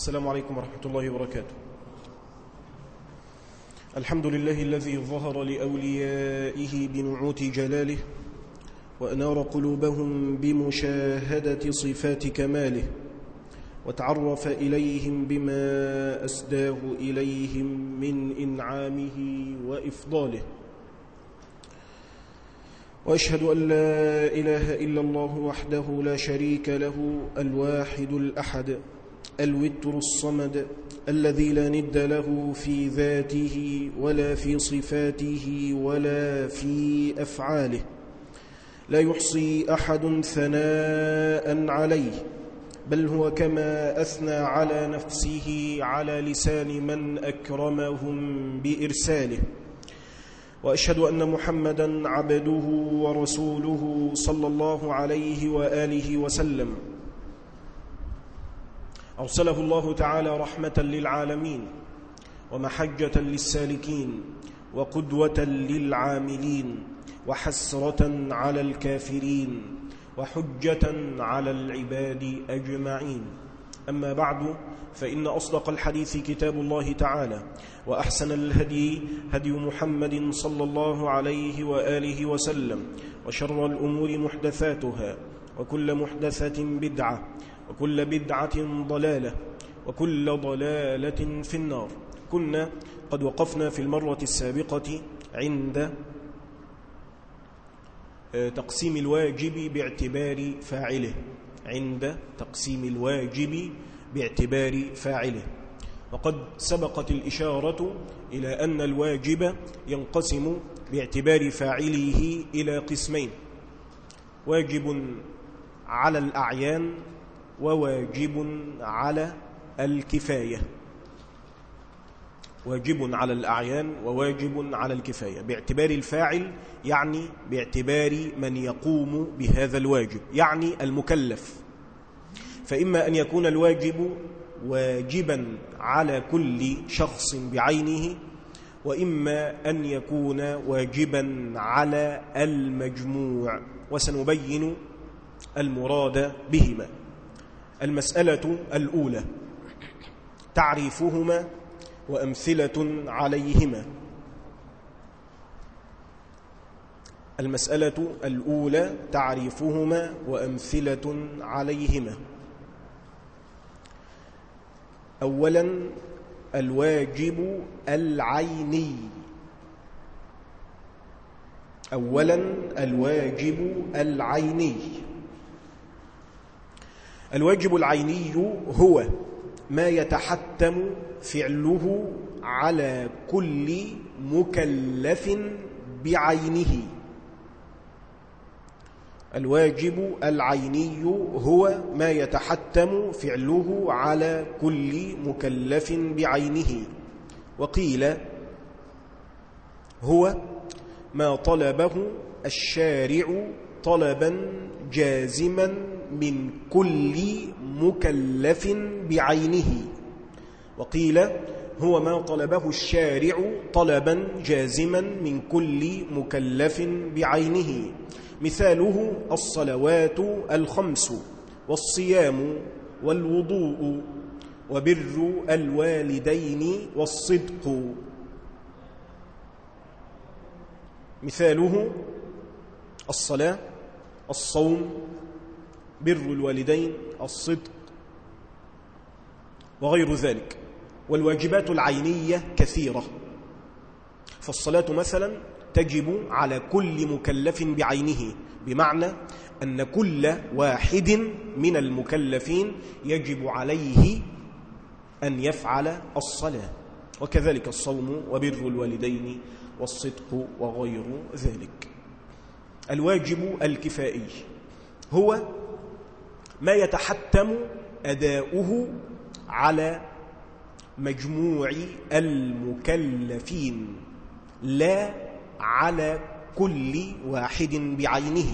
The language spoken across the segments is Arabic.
السلام عليكم ورحمة الله وبركاته. الحمد لله الذي ظهر لأوليائه بنعوت جلاله وأنار قلوبهم بمشاهدة صفات كماله وتعرف إليهم بما أسداه إليهم من إنعامه وإفضاله. وأشهد أن لا إله إلا الله وحده لا شريك له الواحد الأحد. الوتر الصمد الذي لا ند له في ذاته ولا في صفاته ولا في أفعاله. لا يحصي أحد ثناء عليه بل هو كما أثنى على نفسه على لسان من أكرمهم بإرساله. وأشهد أن محمدا عبده ورسوله صلى الله عليه وآله وسلم. أرسله الله تعالى رحمة للعالمين ومحجة للسالكين وقدوة للعاملين وحسرة على الكافرين وحجة على العباد أجمعين. أما بعد فإن أصدق الحديث كتاب الله تعالى وأحسن الهدي هدي محمد صلى الله عليه وآله وسلم وشر الأمور محدثاتها وكل محدثة بدعة وكل بدعة ضلالة وكل ضلالة في النار. كنا قد وقفنا في المرة السابقة عند تقسيم الواجب باعتبار فاعله. عند تقسيم الواجب باعتبار فاعله. وقد سبقت الإشارة إلى أن الواجب ينقسم باعتبار فاعله إلى قسمين. واجب على الأعيان وواجب على الكفاية. واجب على الأعيان وواجب على الكفاية. باعتبار الفاعل يعني باعتبار من يقوم بهذا الواجب يعني المكلف. فإما أن يكون الواجب واجبا على كل شخص بعينه وإما أن يكون واجبا على المجموع وسنبين المراد بهما. المسألة الأولى. تعريفهما وأمثلة عليهما. المسألة الأولى تعريفهما وأمثلة عليهما. أولا الواجب العيني. أولا الواجب العيني. الواجب العيني هو ما يتحتم فعله على كل مكلف بعينه. الواجب العيني هو ما يتحتم فعله على كل مكلف بعينه. وقيل هو ما طلبه الشارع طلبا جازما من كل مكلف بعينه. وقيل هو ما طلبه الشارع طلبا جازما من كل مكلف بعينه. مثاله الصلوات الخمس والصيام والوضوء وبر الوالدين والصدق. مثاله الصلاة الصوم بر الوالدين الصدق وغير ذلك والواجبات العينية كثيرة. فالصلاة مثلا تجب على كل مكلف بعينه بمعنى أن كل واحد من المكلفين يجب عليه أن يفعل الصلاة. وكذلك الصوم وبر الوالدين والصدق وغير ذلك. الواجب الكفائي هو ما يتحتم أداؤه على مجموع المكلفين لا على كل واحد بعينه.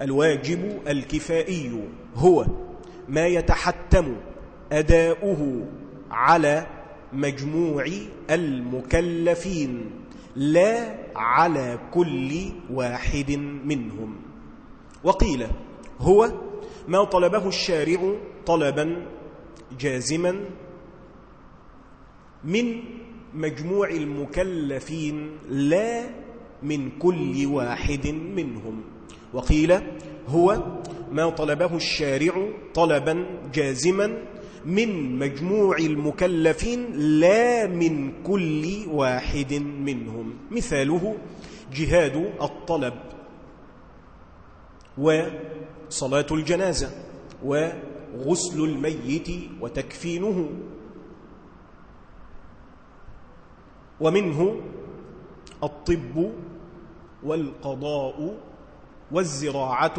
الواجب الكفائي هو ما يتحتم أداؤه على مجموع المكلفين لا على كل واحد منهم. وقيل هو ما طلبه الشارع طلبا جازما من مجموع المكلفين لا من كل واحد منهم. وقيل هو ما طلبه الشارع طلبا جازما من مجموع المكلفين لا من كل واحد منهم. مثاله جهاد الطلب وصلاة الجنازة وغسل الميت وتكفينه. ومنه الطب والقضاء والزراعة.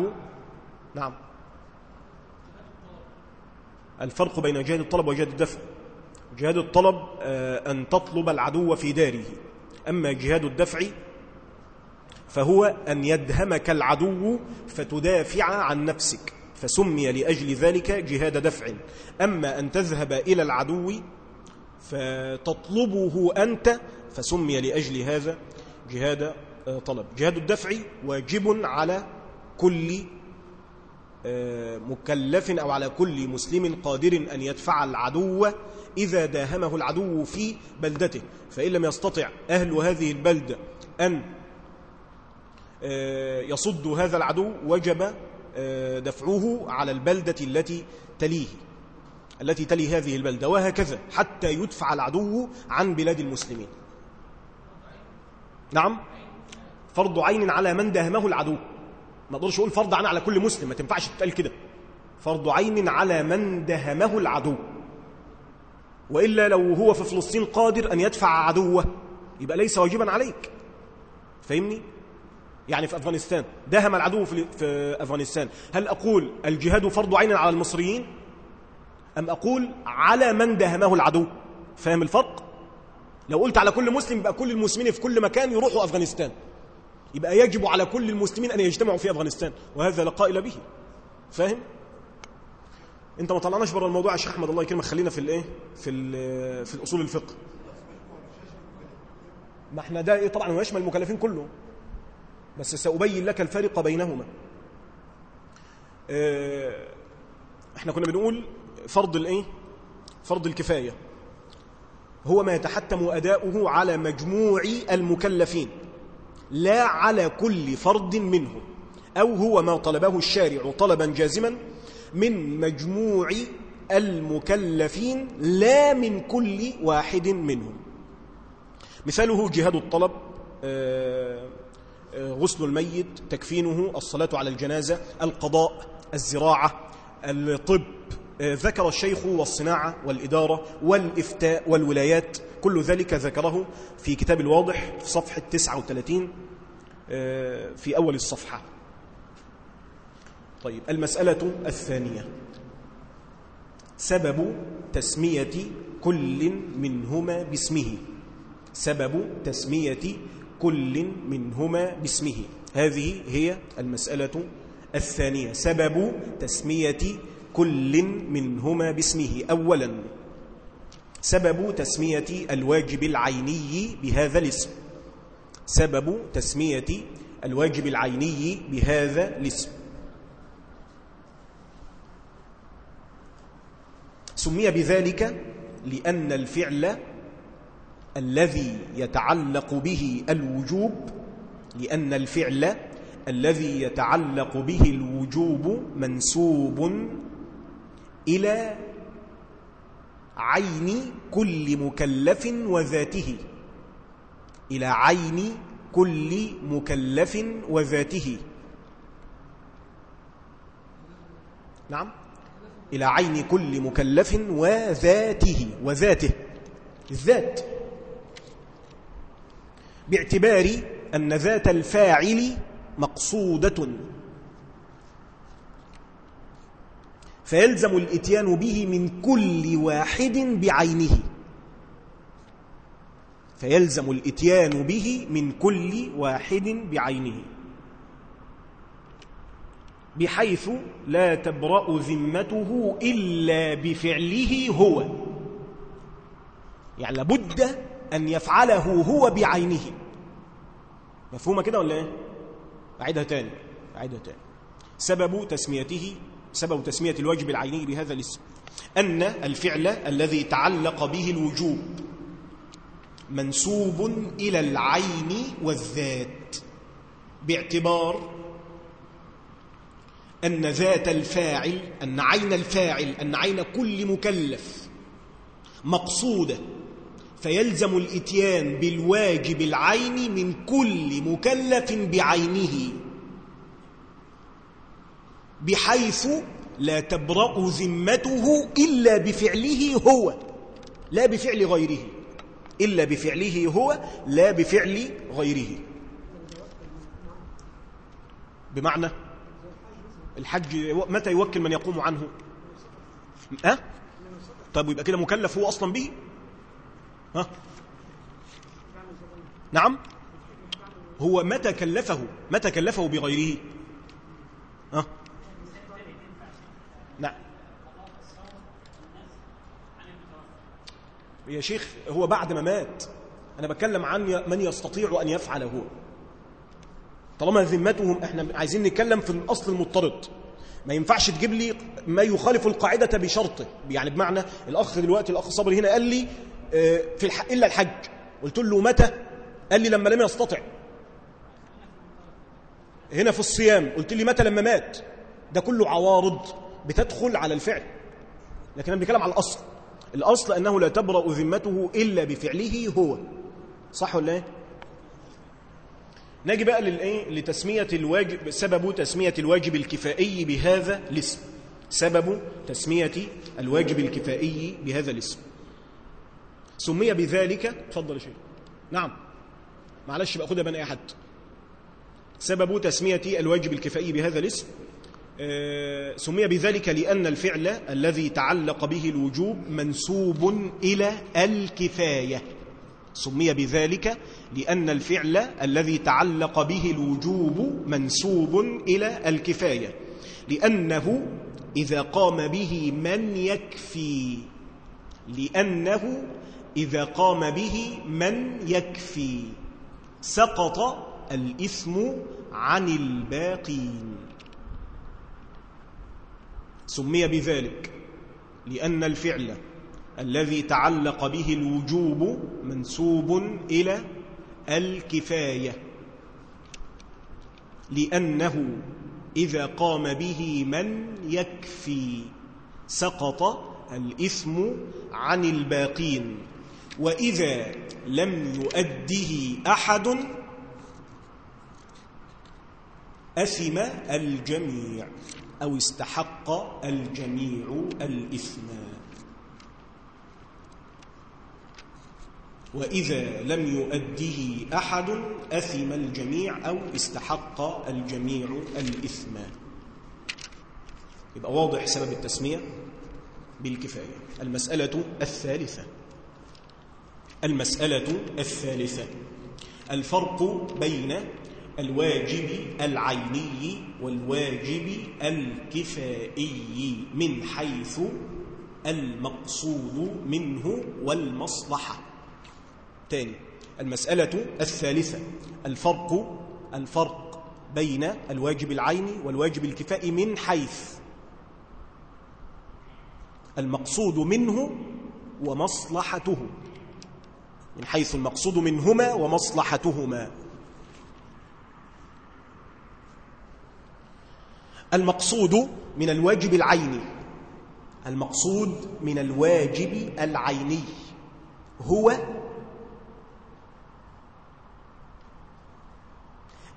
نعم. الفرق بين جهاد الطلب وجهاد الدفع. جهاد الطلب آه، أن تطلب العدو في داره. أما جهاد الدفع فهو أن يدهمك العدو فتدافع عن نفسك فسمي لأجل ذلك جهاد دفع. أما أن تذهب إلى العدو فتطلبه أنت فسمي لأجل هذا جهاد آه، طلب. جهاد الدفع واجب على كل آه، مكلف أو على كل مسلم قادر أن يدفع العدو إذا داهمه العدو في بلدته. فإن لم يستطع أهل هذه البلدة أن يصد هذا العدو وجب دفعه على البلدة التي تليه التي تلي هذه البلدة وهكذا حتى يدفع العدو عن بلاد المسلمين. نعم؟ فرض عين على من داهمه العدو. ما أقدرش أقول فرض عين على كل مسلم ما تنفعش تتقال كده. فرض عين على من دهمه العدو. وإلا لو هو في فلسطين قادر أن يدفع عدوه يبقى ليس واجبا عليك. فاهمني؟ يعني في أفغانستان. دهم العدو في أفغانستان. هل أقول الجهاد فرض عين على المصريين؟ أم أقول على من دهمه العدو؟ فاهم الفرق؟ لو قلت على كل مسلم يبقى كل المسلمين في كل مكان يروحوا أفغانستان. يبقى يجب على كل المسلمين أن يجتمعوا في أفغانستان. وهذا لا قائل به. فاهم؟ أنت ما طلعناش بره الموضوع يا شيخ أحمد الله يكرمك. خلينا في الإيه؟ في في الأصول الفقه. ما إحنا ده إيه؟ طبعا هو يشمل المكلفين كلهم بس سأبين لك الفرق بينهما. آه إحنا كنا بنقول فرض الإيه؟ فرض الكفاية. هو ما يتحتم أداؤه على مجموع المكلفين لا على كل فرد منهم أو هو ما طلبه الشارع طلبا جازما من مجموع المكلفين لا من كل واحد منهم. مثاله جهاد الطلب آه، آه، غسل الميت تكفينه الصلاة على الجنازة القضاء الزراعة الطب آه، ذكر الشيخ والصناعة والإدارة والإفتاء والولايات كل ذلك ذكره في كتاب الواضح في صفحة 39 آه، في أول الصفحة. طيب المسألة الثانية. سبب تسمية كل منهما باسمه. سبب تسمية كل منهما باسمه. هذه هي المسألة الثانية. سبب تسمية كل منهما باسمه. أولا سبب تسمية الواجب العيني بهذا الاسم. سبب تسمية الواجب العيني بهذا الاسم. سمي بذلك لأن الفعل الذي يتعلق به الوجوب لأن الفعل الذي يتعلق به الوجوب منسوب إلى عين كل مكلف وذاته إلى عين كل مكلف وذاته. نعم. إلى عين كل مكلف وذاته وذاته. الذات. باعتبار أن ذات الفاعل مقصودة. فيلزم الإتيان به من كل واحد بعينه. فيلزم الإتيان به من كل واحد بعينه. بحيث لا تبرأ ذمته إلا بفعله هو. يعني لابد أن يفعله هو بعينه. مفهومة كده ولا إيه؟ أعيدها تاني أعيدها تاني. سبب تسميته سبب تسمية الواجب العيني بهذا الاسم أن الفعل الذي تعلق به الوجوب منسوب إلى العين والذات باعتبار أن ذات الفاعل أن عين الفاعل أن عين كل مكلف مقصودة فيلزم الإتيان بالواجب العين من كل مكلف بعينه بحيث لا تبرأ ذمته إلا بفعله هو لا بفعل غيره إلا بفعله هو لا بفعل غيره. بمعنى الحج متى يوكل من يقوم عنه؟ أه؟ طيب يبقى كده مكلف هو أصلا به؟ ها؟ نعم. هو متى كلفه؟ متى كلفه بغيره؟ ها؟ نعم. يا شيخ هو بعد ما مات أنا بتكلم عن من يستطيع أن يفعل هو. طالما ذمتهم إحنا عايزين نتكلم في الأصل المضطرد. ما ينفعش تجيب لي ما يخالف القاعدة بشرطه. يعني بمعنى الأخ دلوقتي الأخ صبري هنا قال لي في الح... إلا الحج. قلت له متى؟ قال لي لما لم يستطع. هنا في الصيام. قلت لي متى لما مات؟ ده كله عوارض بتدخل على الفعل. لكن أنا بنتكلم على الأصل. الأصل أنه لا تبرأ ذمته إلا بفعله هو. صح ولا إيه؟ نجي بقى للإيه؟ لتسمية الواجب سبب تسمية الواجب الكفائي بهذا الاسم. سبب تسمية الواجب الكفائي بهذا الاسم. سمي بذلك اتفضل يا شيخ. نعم. معلش بقى خدها بين أي حد. سبب تسمية الواجب الكفائي بهذا الاسم آه، سمي بذلك لأن الفعل الذي تعلق به الوجوب منسوب إلى الكفاية. سمي بذلك لأن الفعل الذي تعلق به الوجوب منسوب إلى الكفاية. لأنه إذا قام به من يكفي. لأنه إذا قام به من يكفي. سقط الإثم عن الباقين. سمي بذلك لأن الفعل الذي تعلق به الوجوب منسوب إلى الكفاية. لأنه إذا قام به من يكفي سقط الإثم عن الباقين. وإذا لم يؤده أحد أثم الجميع أو استحق الجميع الإثم. وإذا لم يؤده أحد أثم الجميع أو استحق الجميع الإثم. يبقى واضح سبب التسمية بالكفاية. المسألة الثالثة. المسألة الثالثة. الفرق بين الواجب العيني والواجب الكفائي من حيث المقصود منه والمصلحة. تاني المسألة الثالثة. الفرق الفرق بين الواجب العيني والواجب الكفائي من حيث المقصود منه ومصلحته. من حيث المقصود منهما ومصلحتهما. المقصود من الواجب العيني المقصود من الواجب العيني. هو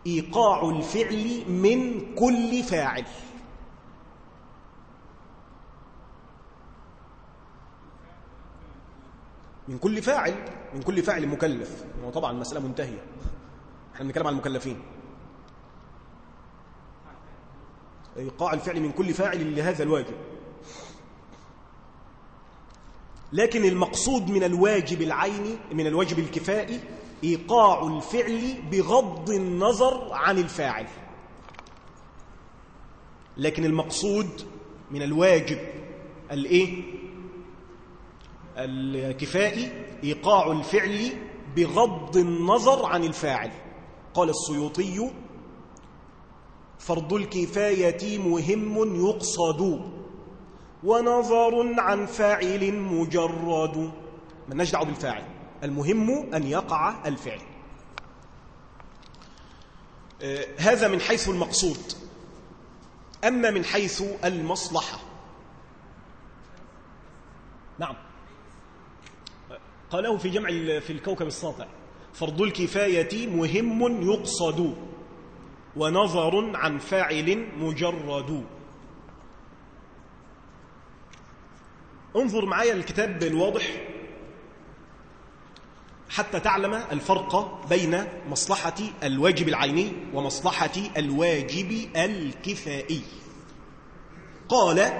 إيقاع الفعل من كل فاعل. من كل فاعل من كل فاعل مكلف. وطبعا المسألة منتهية. إحنا بنتكلم عن المكلفين. إيقاع الفعل من كل فاعل لهذا الواجب. لكن المقصود من الواجب العيني من الواجب الكفائي إيقاع الفعل بغض النظر عن الفاعل. لكن المقصود من الواجب الإيه؟ الكفائي إيقاع الفعل بغض النظر عن الفاعل. قال السيوطي فرض الكفاية مهم يقصد ونظر عن فاعل مجرد. من نجدع بالفاعل المهم أن يقع الفعل. آه، هذا من حيث المقصود. أما من حيث المصلحة. نعم. قاله في جمع في الكوكب الساطع. فرض الكفاية مهم يقصد ونظر عن فاعل مجرد. انظر معايا الكتاب الواضح. حتى تعلم الفرق بين مصلحة الواجب العيني ومصلحة الواجب الكفائي. قال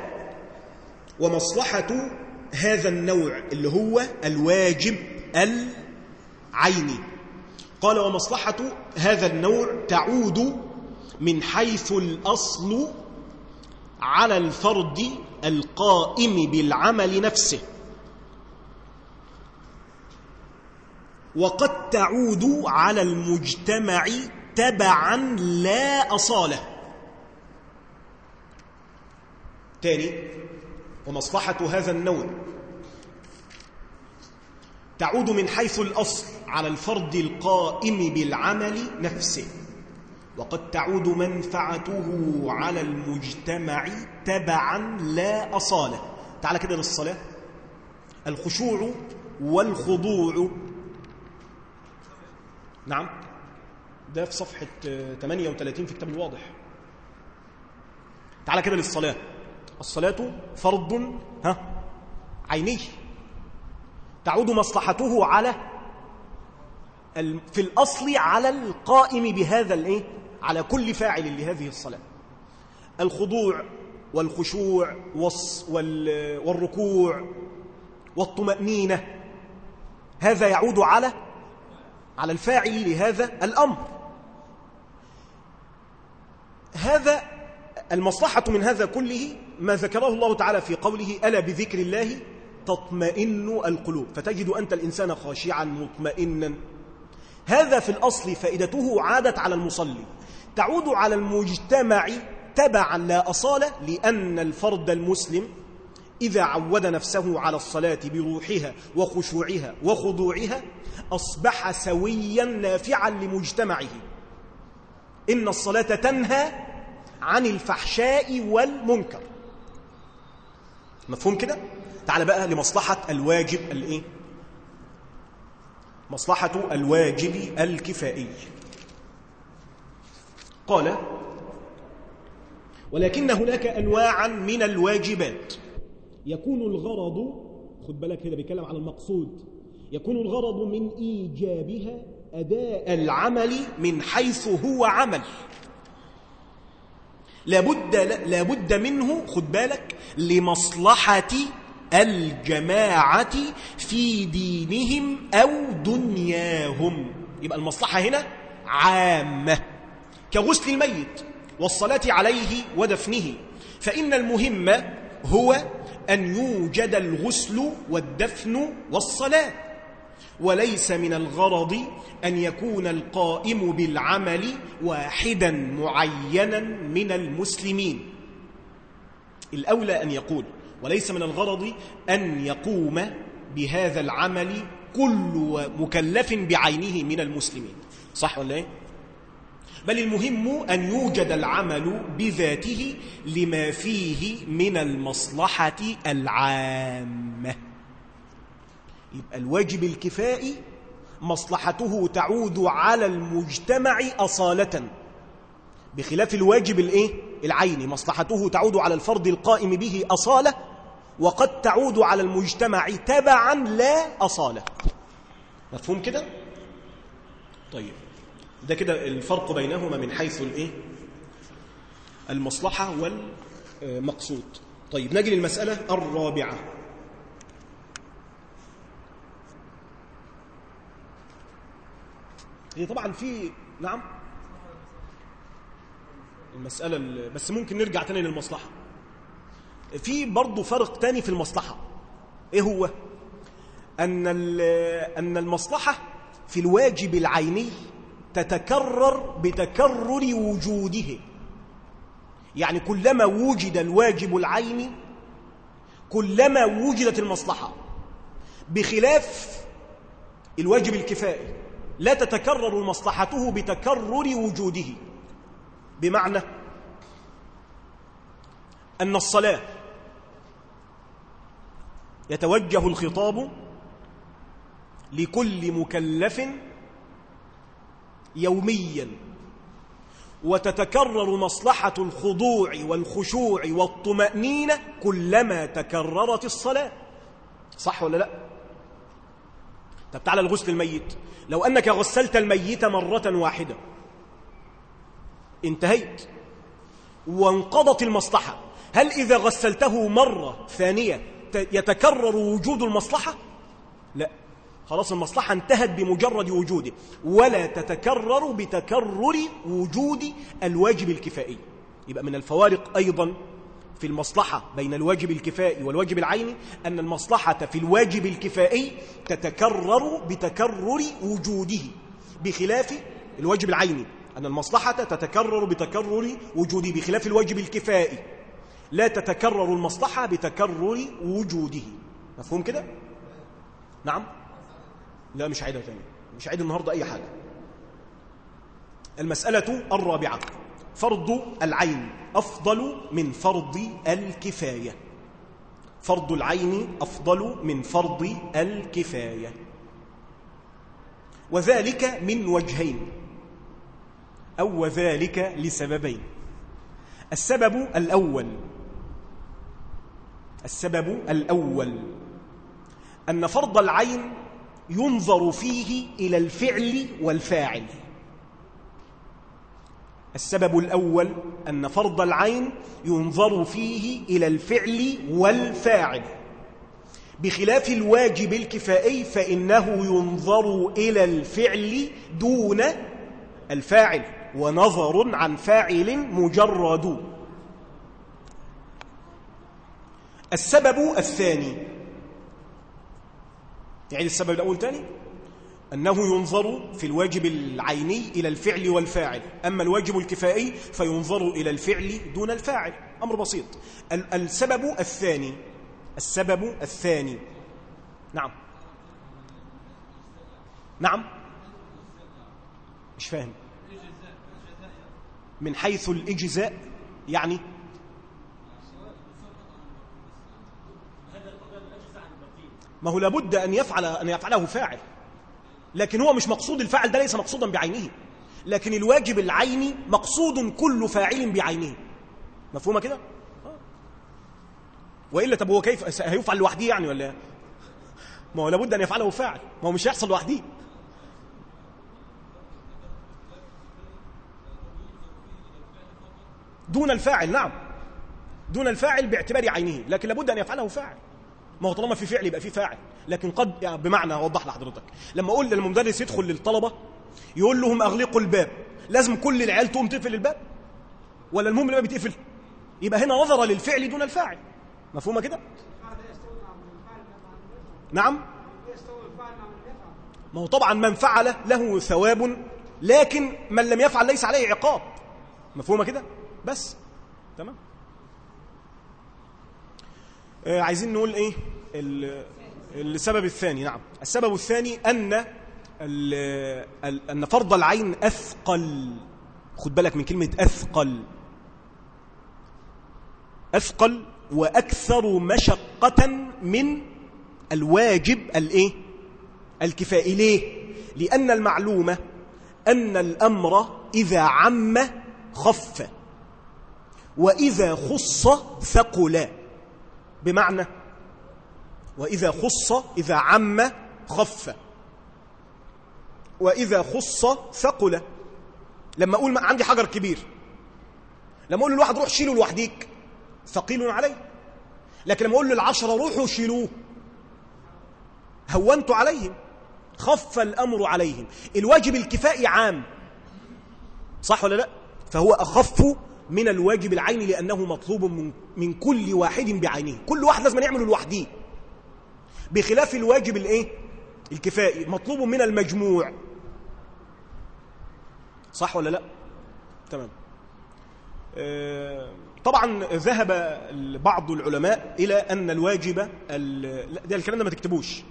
ومصلحة هذا النوع اللي هو الواجب العيني قال ومصلحة هذا النوع تعود من حيث الأصل على الفرد القائم بالعمل نفسه. وقد تعود على المجتمع تبعا لا أصالة. تاني ومصلحة هذا النوع تعود من حيث الأصل على الفرد القائم بالعمل نفسه وقد تعود منفعته على المجتمع تبعا لا أصالة. تعال كده للصلاة. الخشوع والخضوع. نعم. ده في صفحة 38 في كتاب الواضح. تعال كده للصلاة. الصلاة فرض ها عيني تعود مصلحته على في الأصل على القائم بهذا الايه على كل فاعل لهذه الصلاة. الخضوع والخشوع والركوع والطمأنينة هذا يعود على على الفاعل لهذا الأمر. هذا المصلحة من هذا كله ما ذكره الله تعالى في قوله ألا بذكر الله تطمئن القلوب؟ فتجد أنت الإنسان خاشعا مطمئنا. هذا في الأصل فائدته عادت على المصلي. تعود على المجتمع تبعا لا أصالة لأن الفرد المسلم إذا عود نفسه على الصلاة بروحها وخشوعها وخضوعها أصبح سويا نافعا لمجتمعه. إن الصلاة تنهى عن الفحشاء والمنكر. مفهوم كده؟ تعال بقى لمصلحة الواجب الإيه؟ مصلحة الواجب الكفائي. قال ولكن هناك أنواعا من الواجبات. يكون الغرض خد بالك هنا بيتكلم عن المقصود. يكون الغرض من إيجابها أداء العمل من حيث هو عمل. لابد, لابد منه خد بالك لمصلحة الجماعة في دينهم أو دنياهم. يبقى المصلحة هنا عامة. كغسل الميت والصلاة عليه ودفنه. فإن المهم هو أن يوجد الغسل والدفن والصلاة. وليس من الغرض أن يكون القائم بالعمل واحدا معينا من المسلمين. الأولى أن يقول وليس من الغرض أن يقوم بهذا العمل كل مكلف بعينه من المسلمين. صح ولا إيه؟ بل المهم أن يوجد العمل بذاته لما فيه من المصلحة العامة. يبقى الواجب الكفائي مصلحته تعود على المجتمع أصالة. بخلاف الواجب الإيه؟ العيني مصلحته تعود على الفرد القائم به أصالة وقد تعود على المجتمع تبعا لا أصالة. مفهوم كده؟ طيب ده كده الفرق بينهما من حيث الإيه؟ المصلحة والمقصود. طيب نجي للمسألة الرابعة. طبعا في نعم. المسألة بس ممكن نرجع تاني للمصلحة. في برضه فرق تاني في المصلحة. إيه هو؟ أن أن المصلحة في الواجب العيني تتكرر بتكرر وجوده. يعني كلما وجد الواجب العيني كلما وجدت المصلحة بخلاف الواجب الكفائي. لا تتكرر مصلحته بتكرر وجوده. بمعنى أن الصلاة يتوجه الخطاب لكل مكلف يوميا وتتكرر مصلحة الخضوع والخشوع والطمأنينة كلما تكررت الصلاة. صح ولا لا؟ طب تعالى الغسل الميت. لو أنك غسلت الميت مرة واحدة. انتهيت. وانقضت المصلحة. هل إذا غسلته مرة ثانية يتكرر وجود المصلحة؟ لا. خلاص المصلحة انتهت بمجرد وجوده. ولا تتكرر بتكرر وجود الواجب الكفائي. يبقى من الفوارق أيضا في المصلحة بين الواجب الكفائي والواجب العيني أن المصلحة في الواجب الكفائي تتكرر بتكرر وجوده بخلاف الواجب العيني أن المصلحة تتكرر بتكرر وجوده بخلاف الواجب الكفائي. لا تتكرر المصلحة بتكرر وجوده. مفهوم كده؟ نعم؟ لا مش عيدها تاني مش عيد النهاردة أي حاجة. المسألة الرابعة. فرض العين أفضل من فرض الكفاية. فرض العين أفضل من فرض الكفاية. وذلك من وجهين أو وذلك لسببين. السبب الأول السبب الأول أن فرض العين ينظر فيه إلى الفعل والفاعل. السبب الأول أن فرض العين ينظر فيه إلى الفعل والفاعل. بخلاف الواجب الكفائي فإنه ينظر إلى الفعل دون الفاعل ونظر عن فاعل مجرد. السبب الثاني يعني السبب الأول تاني أنه ينظر في الواجب العيني إلى الفعل والفاعل. أما الواجب الكفائي فينظر إلى الفعل دون الفاعل. أمر بسيط. السبب الثاني. السبب الثاني. نعم. نعم. مش فاهم. من حيث الإجزاء يعني؟ ما هو لابد أن يفعل أن يفعله فاعل. لكن هو مش مقصود الفاعل ده ليس مقصودا بعينه. لكن الواجب العيني مقصود كل فاعل بعينه. مفهومة كده؟ وإلا طب هو كيف؟ هيفعل لوحده يعني ولا ما هو لابد أن يفعله فاعل. ما هو مش هيحصل لوحده. دون الفاعل نعم. دون الفاعل باعتبار عينه لكن لابد أن يفعله فاعل. ما هو طالما في فعل يبقى في فاعل. لكن قد يعني بمعنى اوضح لحضرتك. لما أقول للمدرس يدخل للطلبة يقول لهم أغلقوا الباب. لازم كل العيال تقوم تقفل الباب؟ ولا المهم الباب يتقفل؟ يبقى هنا نظر للفعل دون الفاعل. مفهومه كده؟ نعم. ما هو طبعا من فعل له ثواب لكن من لم يفعل ليس عليه عقاب. مفهومه كده؟ بس. تمام. عايزين نقول إيه؟ السبب الثاني نعم. السبب الثاني أن أن فرض العين أثقل. خد بالك من كلمة أثقل. أثقل وأكثر مشقة من الواجب الإيه؟ الكفائي. ليه؟ لأن المعلومة أن الأمر إذا عم خف وإذا خص ثقل. بمعنى وإذا خص إذا عم خف. وإذا خص ثقل. لما أقول عندي حجر كبير. لما أقول للواحد روح شيله لوحديك. ثقيل عليه. لكن لما أقول للعشرة روحوا شيلوه. هونت عليهم. خف الأمر عليهم. الواجب الكفائي عام. صح ولا لا؟ فهو أخف من الواجب العيني لأنه مطلوب من, من كل واحد بعينه كل واحد لازم يعمله لوحده. بخلاف الواجب الإيه؟ الكفائي. مطلوب من المجموع. صح ولا لا؟ تمام. آه، طبعا ذهب بعض العلماء إلى أن الواجب ده الكلام ده ما تكتبوش.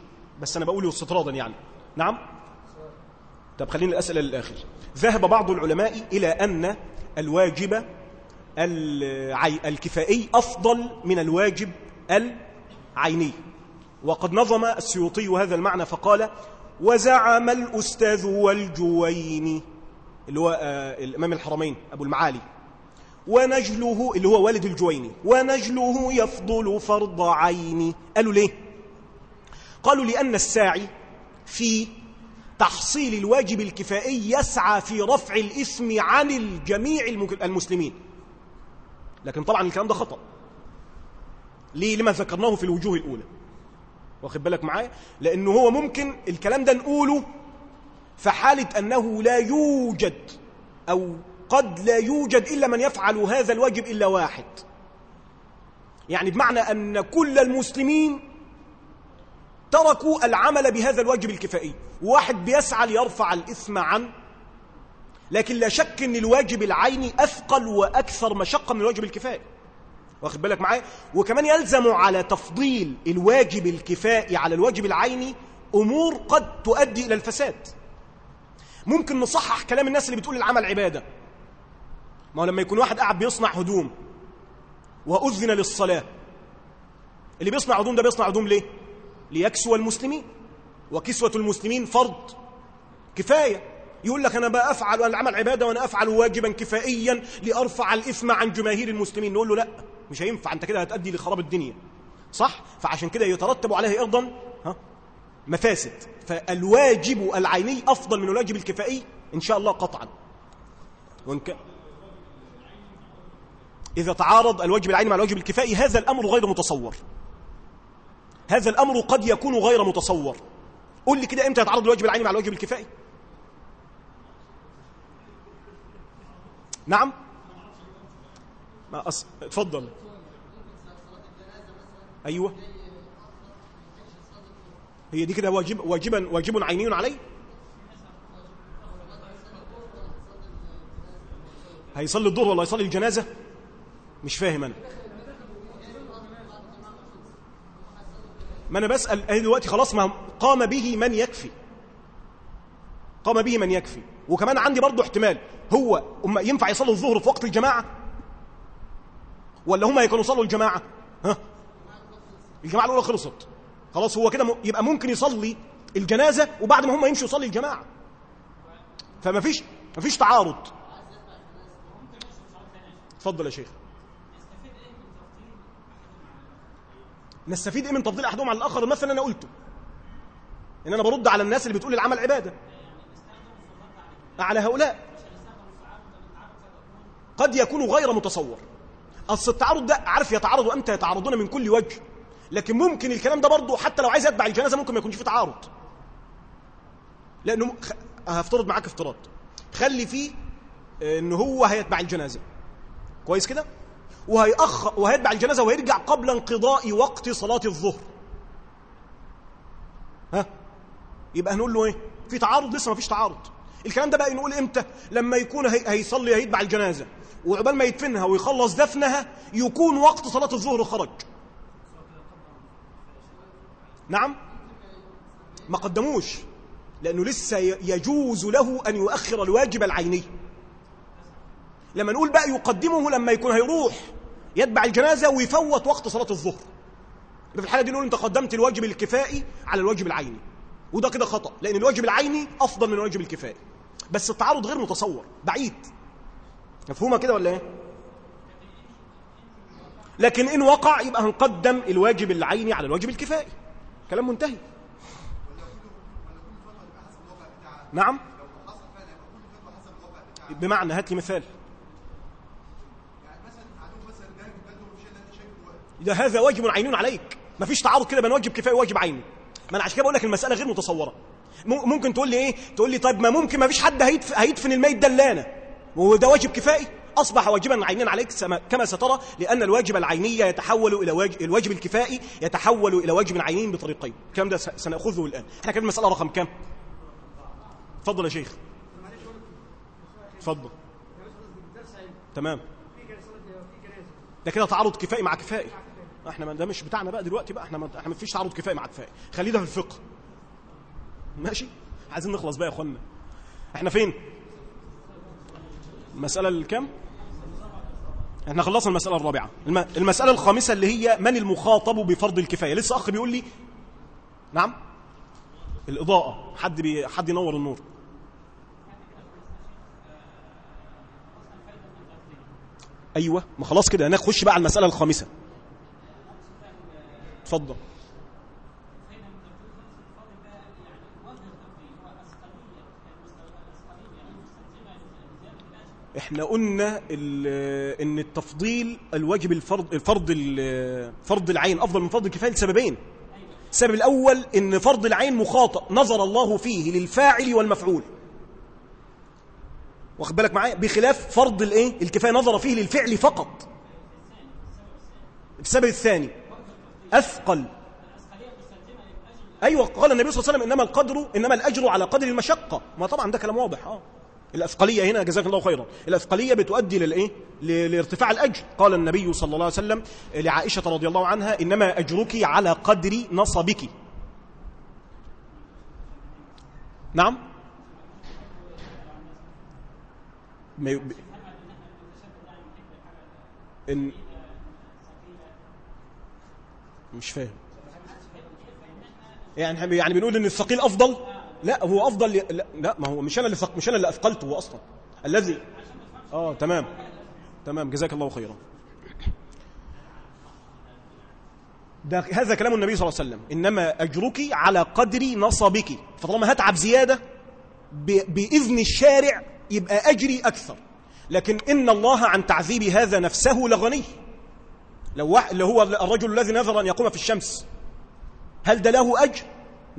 بس أنا بقوله استطرادا يعني. نعم؟ طب خلينا الأسئلة للآخر ذهب بعض العلماء إلى أن الواجب الكفائي أفضل من الواجب العيني. وقد نظم السيوطي هذا المعنى فقال وزعم الأستاذ والجويني اللي هو آه، الإمام الحرمين أبو المعالي. ونجله اللي هو والد الجويني. ونجله يفضل فرض عيني. قالوا ليه؟ قالوا لأن الساعي في تحصيل الواجب الكفائي يسعى في رفع الإثم عن الجميع المسلمين. لكن طبعا الكلام ده خطأ. ليه؟ لما ذكرناه في الوجوه الأولى. واخد بالك معايا؟ لأنه هو ممكن الكلام ده نقوله في حالة أنه لا يوجد أو قد لا يوجد إلا من يفعل هذا الواجب إلا واحد. يعني بمعنى أن كل المسلمين تركوا العمل بهذا الواجب الكفائي. واحد بيسعى ليرفع الإثم عن لكن لا شك أن الواجب العيني أثقل وأكثر مشقة من الواجب الكفائي واخد بالك معايا؟ وكمان يلزم على تفضيل الواجب الكفائي على الواجب العيني أمور قد تؤدي إلى الفساد. ممكن نصحح كلام الناس اللي بتقول العمل عبادة. ما هو لما يكون واحد قاعد بيصنع هدوم وأذن للصلاة. اللي بيصنع هدوم ده بيصنع هدوم ليه؟ ليكسو المسلمين. وكسوة المسلمين فرض كفاية. يقول لك أنا بقى أفعل العمل عبادة وأنا أفعل واجبا كفائيا لأرفع الإثم عن جماهير المسلمين. نقول له لا مش هينفع. أنت كده هتأدي لخراب الدنيا. صح؟ فعشان كده يترتب عليه أيضا ها مفاسد. فالواجب العيني أفضل من الواجب الكفائي إن شاء الله قطعا. وإن كان إذا تعارض الواجب العيني مع الواجب الكفائي هذا الأمر غير متصور. هذا الأمر قد يكون غير متصور. قل لي كده إمتى يتعارض الواجب العيني مع الواجب الكفائي؟ نعم. ما أص... اتفضل. أيوة. هي دي كده واجب واجبا واجب عيني عليه هيصلي الظهر ولا يصلي الجنازة؟ مش فاهم أنا. ما أنا بسأل أهي دلوقتي خلاص ما قام به من يكفي. قام به من يكفي. وكمان عندي برضه احتمال. هو ينفع يصلوا الظهر في وقت الجماعة؟ ولا هم يكونوا يصلوا الجماعة؟ ها؟ الجماعة الأولى خلصت. خلاص هو كده يبقى ممكن يصلي الجنازة وبعد ما هم يمشوا يصلي الجماعة. فما فيش ما فيش تعارض. اتفضل يا شيخ. نستفيد إيه من تفضيل أحدهم على الآخر؟ مثلا أنا قلته. إن أنا برد على الناس اللي بتقول العمل عبادة. على هؤلاء. قد يكون غير متصور. أصل التعارض ده عارف يتعارض إمتى يتعارضون من كل وجه. لكن ممكن الكلام ده برضه حتى لو عايز يتبع الجنازة ممكن ما يكونش في تعارض. لأنه. هفترض معاك افتراض. خلي فيه إن هو هيتبع الجنازة. كويس كده؟ وهيأخ وهيتبع الجنازة وهيرجع قبل انقضاء وقت صلاة الظهر. ها؟ يبقى هنقول له إيه؟ في تعارض لسه ما فيش تعارض. الكلام ده بقى نقول إمتى؟ لما يكون هي... هيصلي هيتبع الجنازة. وعقبال ما يدفنها ويخلص دفنها يكون وقت صلاة الظهر خرج. نعم؟ ما قدموش لأنه لسه يجوز له أن يؤخر الواجب العيني. لما نقول بقى يقدمه لما يكون هيروح يتبع الجنازة ويفوت وقت صلاة الظهر. في الحالة دي نقول أنت قدمت الواجب الكفائي على الواجب العيني. وده كده خطأ لأن الواجب العيني أفضل من الواجب الكفائي. بس التعارض غير متصور بعيد. مفهومة كده ولا إيه؟ لكن إن وقع يبقى هنقدم الواجب العيني على الواجب الكفائي. كلام منتهي. نعم؟ بمعنى هات لي مثال. ده هذا واجب عيني عليك. ما فيش تعارض كده بين واجب كفايه وواجب عيني. ما أنا عشان كده بقول لك المسألة غير متصورة. ممكن تقول لي إيه؟ تقول لي طيب ما ممكن ما فيش حد هيدفن الميت دلانه وده واجب كفائي. أصبح واجبا عينيا عليك كما سترى لأن الواجب العيني يتحول إلى واجب الواجب الكفائي يتحول إلى واجب عيني بطريقين. الكلام ده سنأخذه الآن. إحنا كده المساله رقم كام اتفضل يا شيخ. اتفضل. تمام. ده كده تعارض كفائي مع كفائي. إحنا ده مش بتاعنا بقى دلوقتي بقى. إحنا ما إحنا ما فيش تعارض كفائي مع كفائي. خليه ده في الفقه. ماشي؟ عايزين نخلص بقى يا اخوانا. إحنا فين؟ المسألة الكام؟ إحنا خلصنا المسألة الرابعة. الم... المسألة الخامسة اللي هي من المخاطب بفرض الكفاية؟ لسه أخ بيقول لي؟ نعم؟ الإضاءة. حد بي... حد ينور النور. أيوه ما خلاص كده. نخش بقى على المسألة الخامسة. اتفضل. إحنا قلنا إن التفضيل الواجب الفرض الفرض ال- فرض العين أفضل من فرض الكفاية لسببين. السبب الأول إن فرض العين مخاطب نظر الله فيه للفاعل والمفعول. واخد بالك معايا؟ بخلاف فرض الإيه؟ الكفاية نظر فيه للفعل فقط. السبب الثاني أثقل. أيوه قال النبي صلى الله عليه وسلم إنما القدر إنما الأجر على قدر المشقة. ما طبعا ده كلام واضح آه. الأثقلية هنا جزاك الله خيرا. الأثقلية بتؤدي للايه ل- لارتفاع الأجر. قال النبي صلى الله عليه وسلم لعائشة رضي الله عنها إنما أجرك على قدر نصبك. نعم. إن... مش فاهم. يعني يعني بنقول إن الثقيل أفضل؟ لا هو أفضل. لا, لا ما هو مش أنا اللي ثق... مش أنا اللي أثقلته هو أصلا. الذي آه تمام. تمام. جزاك الله خيرا. ده هذا كلام النبي صلى الله عليه وسلم. إنما أجرك على قدر نصبك. فطالما هتعب زيادة ب... بإذن الشارع يبقى أجري أكثر. لكن إن الله عن تعذيب هذا نفسه لغني. لو اللي هو الرجل الذي نذر أن يقوم في الشمس هل ده له أجر؟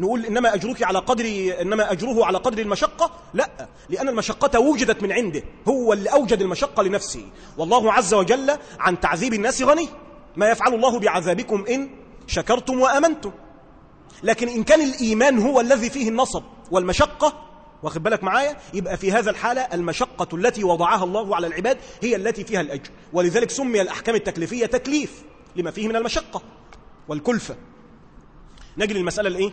نقول إنما أجرك على قدر إنما أجره على قدر المشقة؟ لا لأن المشقة وجدت من عنده هو اللي أوجد المشقة لنفسه. والله عز وجل عن تعذيب الناس غني. ما يفعل الله بعذابكم إن شكرتم وآمنتم. لكن إن كان الإيمان هو الذي فيه النصب والمشقة واخد بالك معايا؟ يبقى في هذا الحالة المشقة التي وضعها الله على العباد هي التي فيها الأجر. ولذلك سمي الأحكام التكليفية تكليف لما فيه من المشقة والكلفة. نجي للمسألة الإيه؟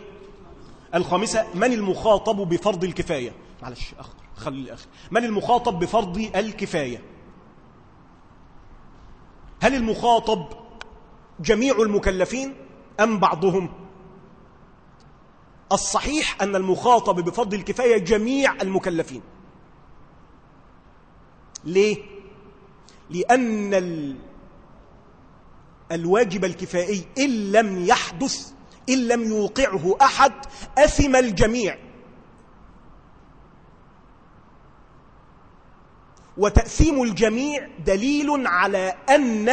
الخامسة من المخاطب بفرض الكفاية؟ معلش أخ خلي الآخر من المخاطب بفرض الكفاية؟ هل المخاطب جميع المكلفين أم بعضهم؟ الصحيح أن المخاطب بفرض الكفاية جميع المكلفين. ليه؟ لأن ال... الواجب الكفائي إن لم يحدث إن لم يوقعه أحد أثم الجميع. وتأثيم الجميع دليل على أن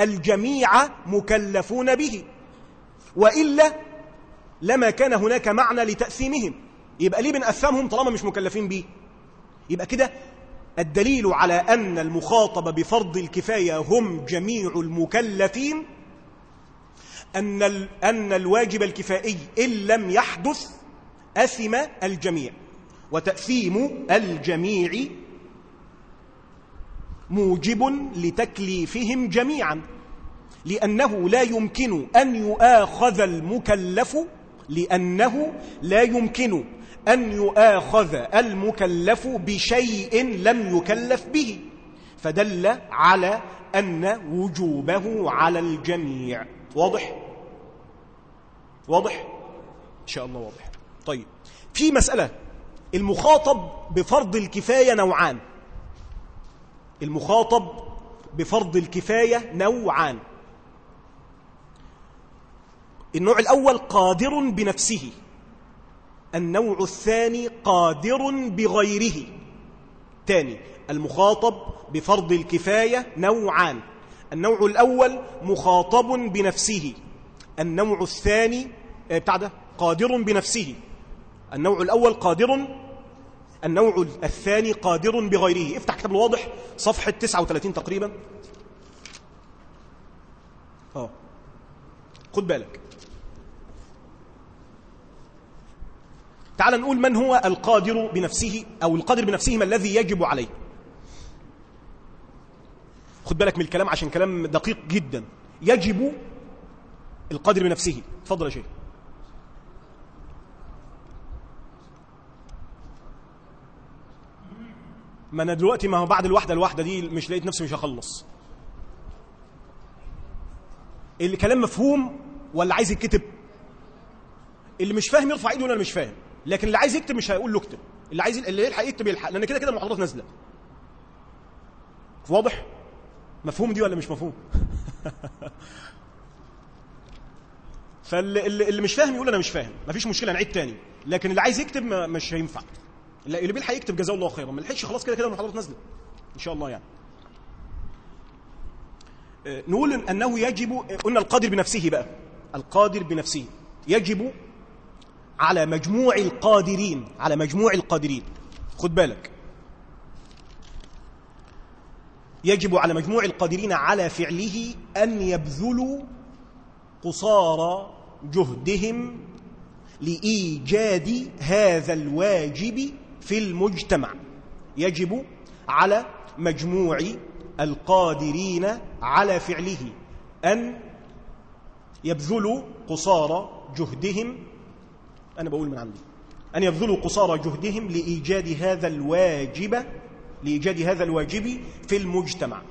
الجميع مكلفون به. وإلا لما كان هناك معنى لتأثيمهم. يبقى ليه بنأثمهم طالما مش مكلفين به يبقى كده الدليل على أن المخاطب بفرض الكفاية هم جميع المكلفين أن, أن الواجب الكفائي إن لم يحدث أثم الجميع وتأثيم الجميع موجب لتكليفهم جميعا لأنه لا يمكن أن يؤاخذ المكلف لأنه لا يمكن أن يؤاخذ المكلف بشيء لم يكلف به فدل على أن وجوبه على الجميع. واضح؟ واضح؟ إن شاء الله واضح. طيب في مسألة المخاطب بفرض الكفاية نوعان. المخاطب بفرض الكفاية نوعان. النوع الأول قادر بنفسه. النوع الثاني قادر بغيره. تاني المخاطب بفرض الكفاية نوعان. النوع الأول مخاطب بنفسه. النوع الثاني بتاع ده قادر بنفسه. النوع الأول قادر النوع الثاني قادر بغيره. افتح كتاب الواضح صفحة 39 تقريبا. آه. خد بالك. تعال نقول من هو القادر بنفسه أو القادر بنفسه ما الذي يجب عليه. خد بالك من الكلام عشان كلام دقيق جدا. يجب القادر بنفسه. تفضل يا شيخ. ما أنا دلوقتي ما هو بعد الواحده الواحده دي مش لقيت نفسي مش هخلص. الكلام مفهوم ولا عايز يتكتب؟ اللي مش فاهم يرفع ايده ولا مش فاهم. لكن اللي عايز يكتب مش هيقول له اكتب. اللي عايز اللي يلحق يكتب يلحق لأن كده كده المحاضرات نازلة. واضح؟ مفهوم دي ولا مش مفهوم؟ فاللي اللي مش فاهم يقول أنا مش فاهم مفيش مشكلة نعيد تاني. لكن اللي عايز يكتب مش هينفع. اللي بيلحق يكتب جزاه الله خيرا. ما لحقش خلاص كده كده المحاضرات نازلة. إن شاء الله يعني. آه، نقول أنه يجب قلنا القادر بنفسه بقى. القادر بنفسه. يجب على مجموع القادرين على مجموع القادرين. خد بالك. يجب على مجموع القادرين على فعله أن يبذلوا قصارى جهدهم لإيجاد هذا الواجب في المجتمع. يجب على مجموع القادرين على فعله أن يبذلوا قصارى جهدهم. أنا بقول من عندي. أن يبذلوا قصارى جهدهم لإيجاد هذا الواجب لإيجاد هذا الواجب في المجتمع.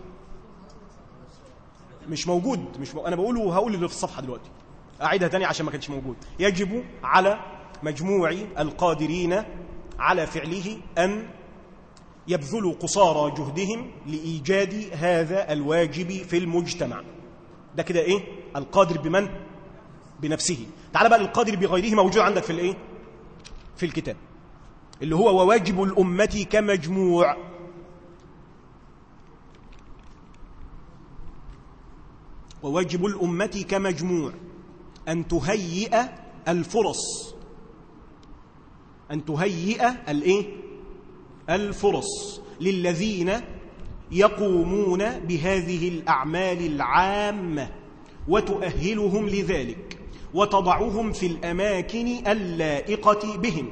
مش موجود مش مو... أنا بقوله وهقول اللي في الصفحة دلوقتي. أعيدها تاني عشان ما كانش موجود. يجب على مجموع القادرين على فعله أن يبذلوا قصارى جهدهم لإيجاد هذا الواجب في المجتمع. ده كده إيه؟ القادر بمن؟ بنفسه. تعال بقى القادر بغيره موجود عندك في الإيه؟ في الكتاب. اللي هو وواجب الأمة كمجموع. وواجب الأمة كمجموع أن تهيئ الفرص أن تهيئ الإيه؟ الفرص للذين يقومون بهذه الأعمال العامة وتؤهلهم لذلك وتضعهم في الأماكن اللائقة بهم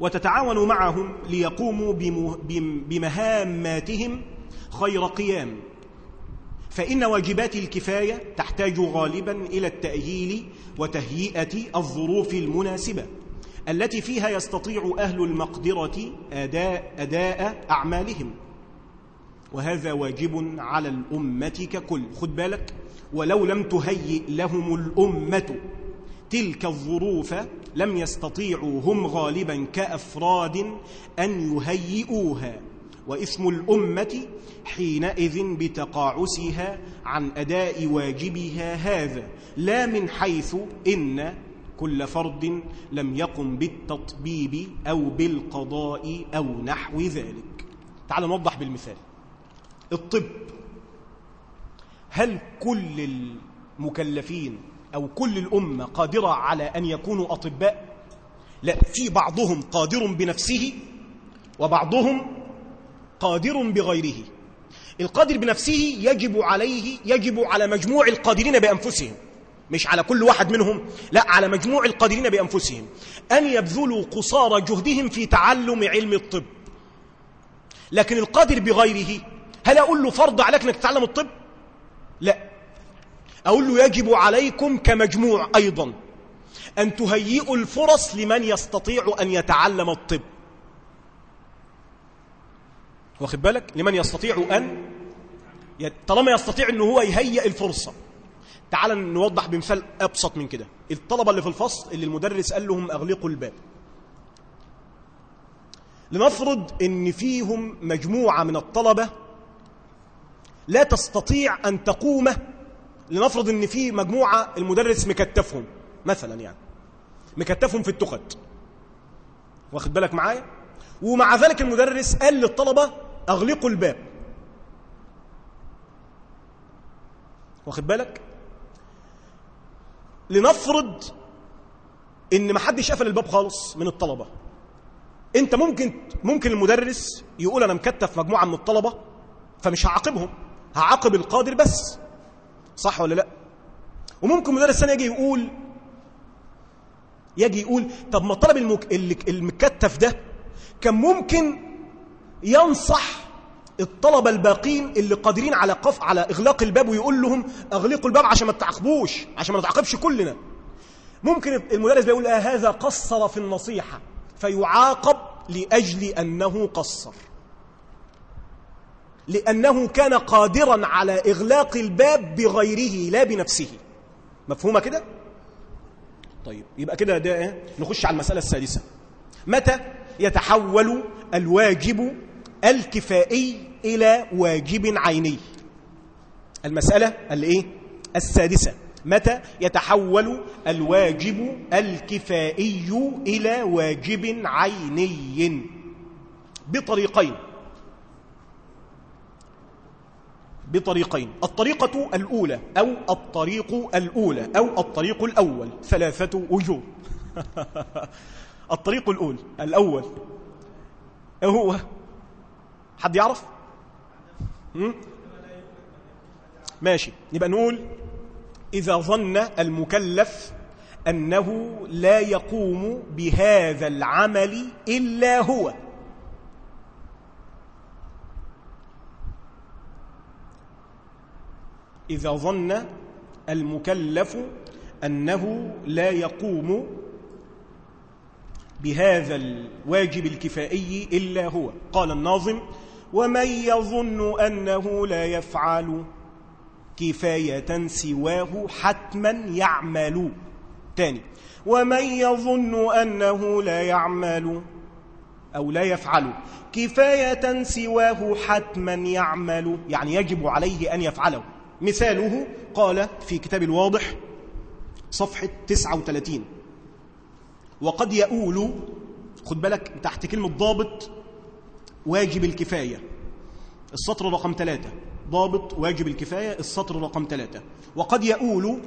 وتتعاون معهم ليقوموا بمهاماتهم خير قيام فإن واجبات الكفاية تحتاج غالبا إلى التأهيل وتهيئة الظروف المناسبة التي فيها يستطيع أهل المقدرة أداء, أداء أعمالهم. وهذا واجب على الأمة ككل. خد بالك ولو لم تهيئ لهم الأمة تلك الظروف لم يستطيعوا هم غالبا كأفراد أن يهيئوها. واسم الأمة حينئذ بتقاعسها عن أداء واجبها هذا لا من حيث إن كل فرد لم يقم بالتطبيب أو بالقضاء أو نحو ذلك. تعال نوضح بالمثال. الطب هل كل المكلفين أو كل الأمة قادرة على أن يكونوا أطباء؟ لا في بعضهم قادر بنفسه وبعضهم قادر بغيره. القادر بنفسه يجب عليه يجب على مجموع القادرين بأنفسهم. مش على كل واحد منهم لا على مجموع القادرين بأنفسهم. أن يبذلوا قصارى جهدهم في تعلم علم الطب. لكن القادر بغيره هل أقول له فرض عليك أنك تتعلم الطب؟ لا. أقول له يجب عليكم كمجموع أيضا أن تهيئوا الفرص لمن يستطيع أن يتعلم الطب. واخد بالك؟ لمن يستطيع أن طالما يستطيع أنه هو يهيئ الفرصة. تعال نوضح بمثال أبسط من كده. الطلبة اللي في الفصل اللي المدرس قال لهم أغلقوا الباب. لنفرض أن فيهم مجموعة من الطلبة لا تستطيع أن تقوم لنفرض أن في مجموعة المدرس مكتفهم مثلا يعني مكتفهم في التخت واخد بالك معايا؟ ومع ذلك المدرس قال للطلبة أغلقوا الباب. واخد بالك؟ لنفرض إن ما حدش قفل الباب خالص من الطلبة. أنت ممكن ممكن المدرس يقول أنا مكتف مجموعة من الطلبة فمش هعاقبهم هعاقب القادر بس. صح ولا لأ؟ وممكن مدرس ثاني يجي يقول يجي يقول طب ما الطالب المك... المكتف ده كان ممكن ينصح الطلبة الباقين اللي قادرين على قف على إغلاق الباب ويقول لهم أغلقوا الباب عشان ما تعاقبوش عشان ما نتعاقبش كلنا ممكن المدرس بيقول آه هذا قصر في النصيحة فيعاقب لأجل أنه قصر لأنه كان قادرا على إغلاق الباب بغيره لا بنفسه مفهومة كده؟ طيب يبقى كده ده إيه؟ نخش على المسألة السادسة متى يتحول الواجب الكفائي إلى واجب عيني. المسألة اللي إيه؟ السادسة. متى يتحول الواجب الكفائي إلى واجب عيني؟ بطريقين. بطريقين. الطريقة الأولى أو الطريق الأولى أو الطريق الأول. ثلاثة وجوه. الطريق الأول الأول هو حد يعرف? ماشي. يبقى نقول إذا ظن المكلف أنه لا يقوم بهذا العمل إلا هو. إذا ظن المكلف أنه لا يقوم بهذا الواجب الكفائي إلا هو. قال الناظم ومن يظن أنه لا يفعل كفاية سواه حتما يعمل. تاني. ومن يظن أنه لا يعمل أو لا يفعل كفاية سواه حتما يعمل. يعني يجب عليه أن يفعله. مثاله قال في كتاب الواضح صفحة 39 وقد يؤول خد بالك تحت كلمة ضابط واجب الكفاية. السطر رقم ثلاثة. ضابط واجب الكفاية السطر رقم ثلاثة. وقد يؤول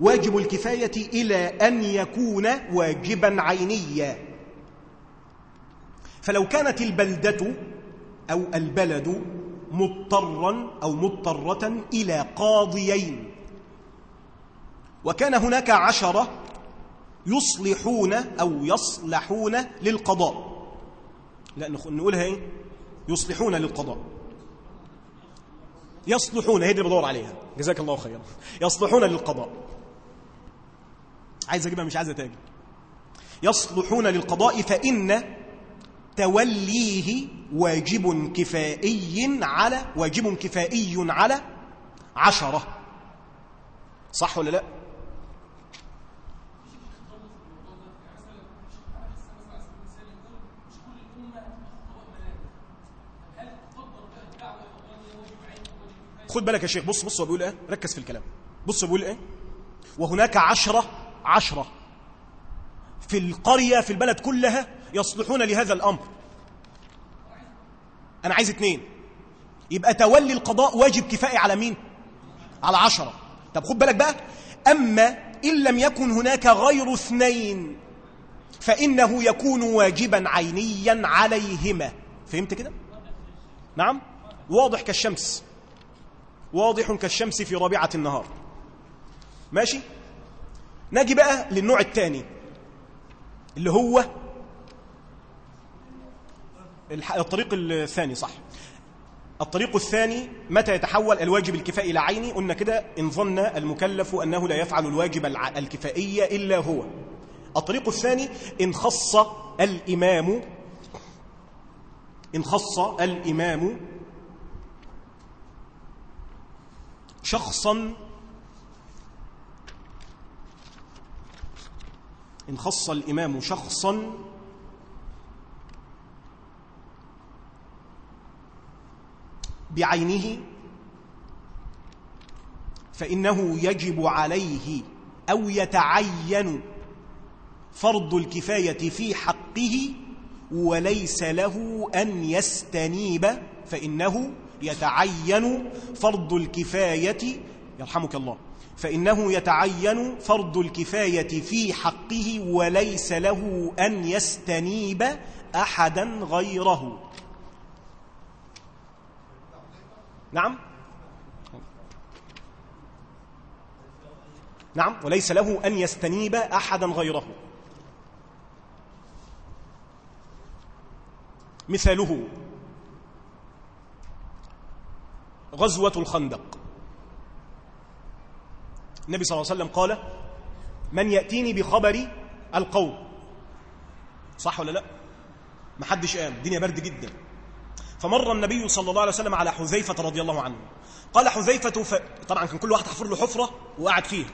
واجب الكفاية إلى أن يكون واجبا عينيا. فلو كانت البلدة أو البلد مضطرا أو مضطرة إلى قاضيين وكان هناك عشرة يصلحون أو يصلحون للقضاء. لا نقولها إيه؟ يصلحون للقضاء. يصلحون هي اللي بدور عليها. جزاك الله خيرا. يصلحون للقضاء. عايز أجيبها مش عايز اتاجل يصلحون للقضاء فإن توليه واجب كفائي على واجب كفائي على عشرة. صح ولا لا؟ خد بالك يا شيخ بص بص هو بيقول إيه؟ ركز في الكلام. بص بيقول إيه؟ وهناك عشرة عشرة في القرية في البلد كلها يصلحون لهذا الأمر. أنا عايز اتنين. يبقى تولي القضاء واجب كفائي على مين؟ على عشرة. طب خد بالك بقى. أما إن لم يكن هناك غير اثنين فإنه يكون واجبا عينيا عليهما. فهمت كده؟ نعم؟ واضح كالشمس. واضح كالشمس في رابعة النهار. ماشي؟ نجي بقى للنوع الثاني اللي هو الطريق الثاني صح. الطريق الثاني متى يتحول الواجب الكفائي إلى عيني؟ قلنا كده إن ظن المكلف أنه لا يفعل الواجب الكفائي إلا هو. الطريق الثاني إن خص الإمام إن خص الإمام شخصا. إن خص الإمام شخصا. بعينه. فإنه يجب عليه أو يتعين فرض الكفاية في حقه وليس له أن يستنيب فإنه يتعين فرض الكفاية يرحمك الله فإنه يتعين فرض الكفاية في حقه وليس له أن يستنيب أحدا غيره. نعم؟ نعم وليس له أن يستنيب أحدا غيره. مثاله غزوة الخندق. النبي صلى الله عليه وسلم قال من يأتيني بخبر القوم. صح ولا لا؟ ما حدش قام الدنيا برد جدا. فمر النبي صلى الله عليه وسلم على حذيفة رضي الله عنه. قال حذيفة ف... طبعا كان كل واحد حفر له حفرة وقعد فيها.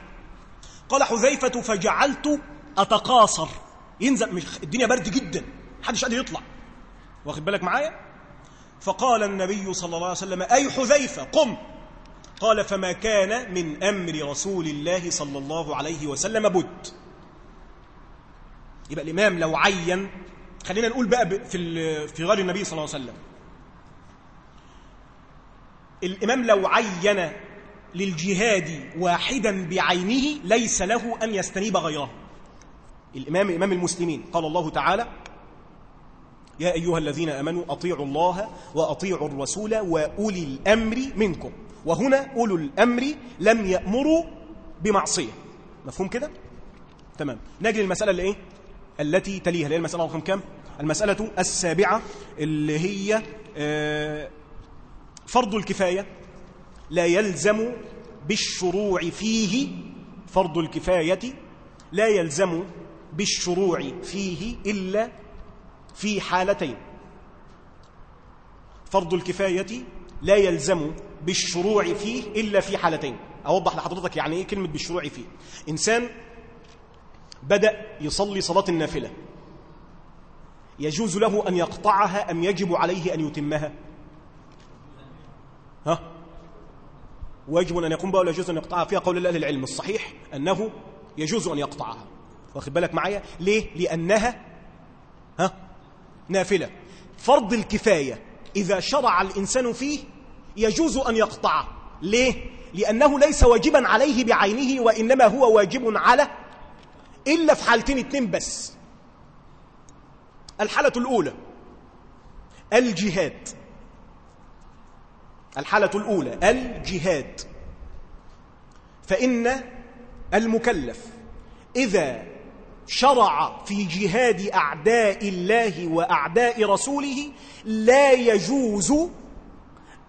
قال حذيفة فجعلت أتقاصر. ينزل. الدنيا برد جدا. محدش قادر يطلع. واخد بالك معايا؟ فقال النبي صلى الله عليه وسلم أي حذيفة قم. قال فما كان من أمر رسول الله صلى الله عليه وسلم بد. يبقى الإمام لو عين خلينا نقول بقى في في غير النبي صلى الله عليه وسلم. الإمام لو عين للجهاد واحدا بعينه ليس له أن يستنيب غيره. الإمام إمام المسلمين قال الله تعالى يا أيها الذين أمنوا أطيعوا الله وأطيعوا الرسول وأولي الأمر منكم وهنا أولو الأمر لم يأمروا بمعصية مفهوم كده؟ تمام نجي للمسألة اللي إيه؟ التي تليها اللي هي المسألة رقم كام؟ المسألة السابعة اللي هي آه فرض الكفاية لا يلزم بالشروع فيه فرض الكفاية لا يلزم بالشروع فيه إلا في حالتين. فرض الكفاية لا يلزم بالشروع فيه إلا في حالتين. أوضح لحضرتك يعني إيه كلمة بالشروع فيه. إنسان بدأ يصلي صلاة النافلة. يجوز له أن يقطعها أم يجب عليه أن يتمها؟ ها؟ واجب أن يقوم بها ولا يجوز أن يقطعها؟ فيها قول الله العلم الصحيح أنه يجوز أن يقطعها. واخد بالك معايا؟ ليه؟ لأنها ها؟ نافلة. فرض الكفاية. إذا شرع الإنسان فيه يجوز أن يقطعه ليه؟ لأنه ليس واجبا عليه بعينه وإنما هو واجب على إلا في حالتين اتنين بس. الحالة الأولى الجهاد. الحالة الأولى الجهاد. فإن المكلف إذا شرع في جهاد أعداء الله وأعداء رسوله لا يجوز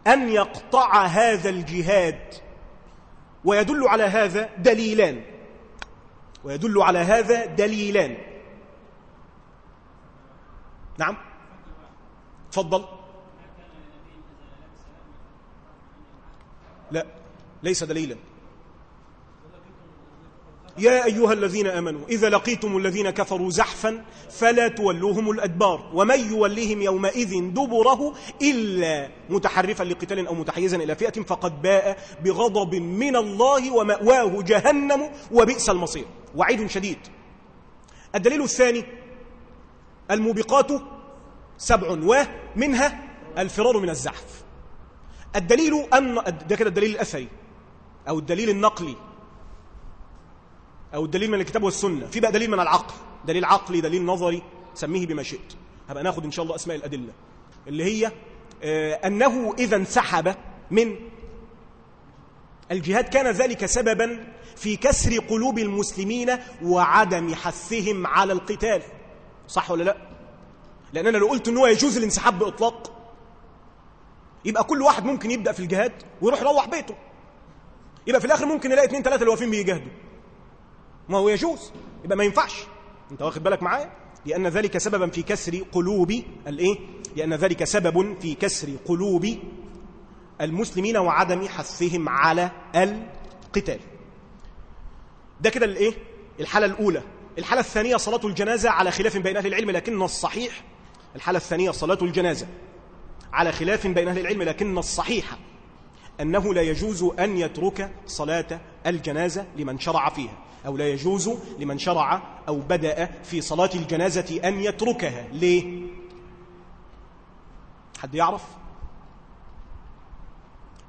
أن يقطع هذا الجهاد. ويدل على هذا دليلان. ويدل على هذا دليلان. نعم. تفضل. لا ليس دليلا. يا أيها الذين آمنوا إذا لقيتم الذين كفروا زحفا فلا تولوهم الأدبار ومن يوليهم يومئذ دبره إلا متحرفا لقتال أو متحيزا إلى فئة فقد باء بغضب من الله ومأواه جهنم وبئس المصير. وعيد شديد. الدليل الثاني الموبقات سبع ومنها الفرار من الزحف. الدليل أن ده كده الدليل الأثري أو الدليل النقلي. أو الدليل من الكتاب والسنة. في بقى دليل من العقل. دليل عقلي دليل نظري سميه بما شئت. هبقى ناخد إن شاء الله أسماء الأدلة. اللي هي آه أنه إذا انسحب من الجهاد كان ذلك سببا في كسر قلوب المسلمين وعدم حثهم على القتال. صح ولا لا؟ لأن أنا لو قلت أنه يجوز الانسحاب بإطلاق يبقى كل واحد ممكن يبدأ في الجهاد ويروح يروح بيته. يبقى في الآخر ممكن نلاقي اثنين ثلاثة اللي واقفين بيجاهدوا. ما هو يجوز. يبقى ما ينفعش. انت واخد بالك معايا؟ لأن ذلك سببا في كسر قلوب الإيه؟ لأن ذلك سبب في كسر قلوب المسلمين وعدم حثهم على القتال. ده كده الإيه؟ الحالة الأولى. الحالة الثانية صلاة الجنازة على خلاف بين أهل العلم لكن الصحيح الحالة الثانية صلاة الجنازة على خلاف بين أهل العلم لكن الصحيح أنه لا يجوز أن يترك صلاة الجنازة لمن شرع فيها. أو لا يجوز لمن شرع أو بدأ في صلاة الجنازة أن يتركها ليه؟ حد يعرف؟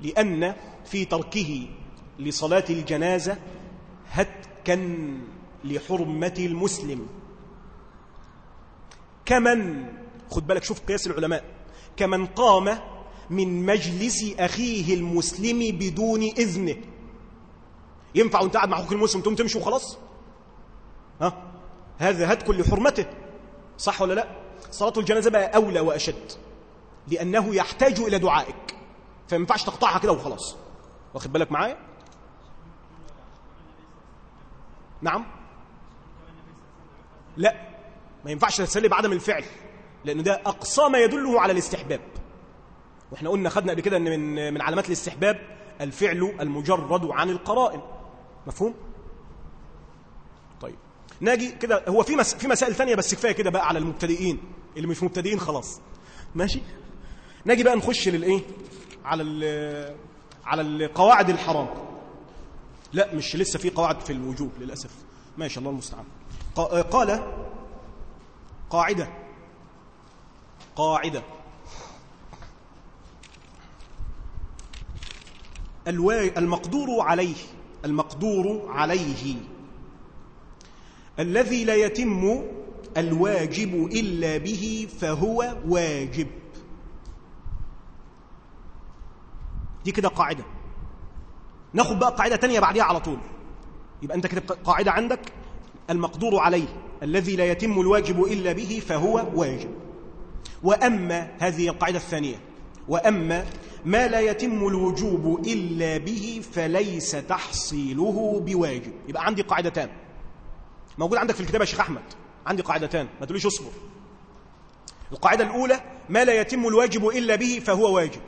لأن في تركه لصلاة الجنازة هتكا لحرمة المسلم كمن خد بالك شوف قياس العلماء كمن قام من مجلس أخيه المسلم بدون إذنه ينفع وانت قاعد مع أخوك المسلم تقوم تمشي وخلاص؟ ها؟ هذا هتك لحرمته صح ولا لا؟ صلاة الجنازة بقى أولى وأشد لأنه يحتاج إلى دعائك. فما ينفعش تقطعها كده وخلاص. واخد بالك معايا؟ نعم؟ لا. ما ينفعش تتسلي بعدم الفعل لأن ده أقصى ما يدله على الاستحباب. وإحنا قلنا خدنا قبل كده إن من من علامات الاستحباب الفعل المجرد عن القرائن. مفهوم؟ طيب. ناجي كده هو في مس... في مسائل ثانية بس كفاية كده بقى على المبتدئين. اللي مش مبتدئين خلاص. ماشي؟ ناجي بقى نخش للإيه؟ على ال... على القواعد الحرام. لا مش لسه في قواعد في الوجوب للأسف. ماشي الله المستعان. قال قاعدة. قاعدة. المقدور عليه. المقدور عليه. الذي لا يتم الواجب إلا به فهو واجب. دي كده قاعدة. ناخد بقى قاعدة تانية بعديها على طول. يبقى أنت كده قاعدة عندك. المقدور عليه. الذي لا يتم الواجب إلا به فهو واجب. وأما هذه القاعدة الثانية. وأما ما لا يتم الوجوب إلا به فليس تحصيله بواجب. يبقى عندي قاعدتان. موجود عندك في الكتاب يا شيخ أحمد. عندي قاعدتان. ما تقوليش اصبر. القاعدة الأولى ما لا يتم الواجب إلا به فهو واجب.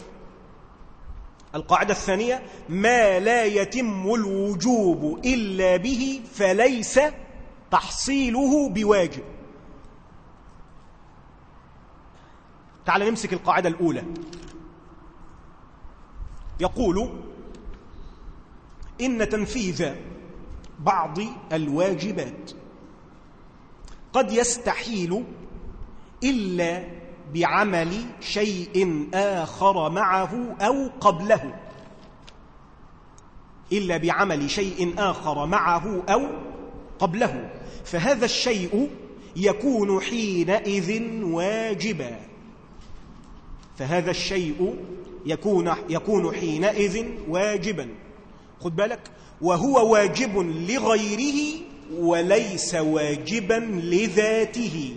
القاعدة الثانية ما لا يتم الوجوب إلا به فليس تحصيله بواجب. تعال نمسك القاعدة الأولى. يقول إن تنفيذ بعض الواجبات قد يستحيل إلا بعمل شيء آخر معه أو قبله. إلا بعمل شيء آخر معه أو قبله. فهذا الشيء يكون حينئذ واجبا. فهذا الشيء يكون يكون حينئذ واجبا. خد بالك وهو واجب لغيره وليس واجبا لذاته.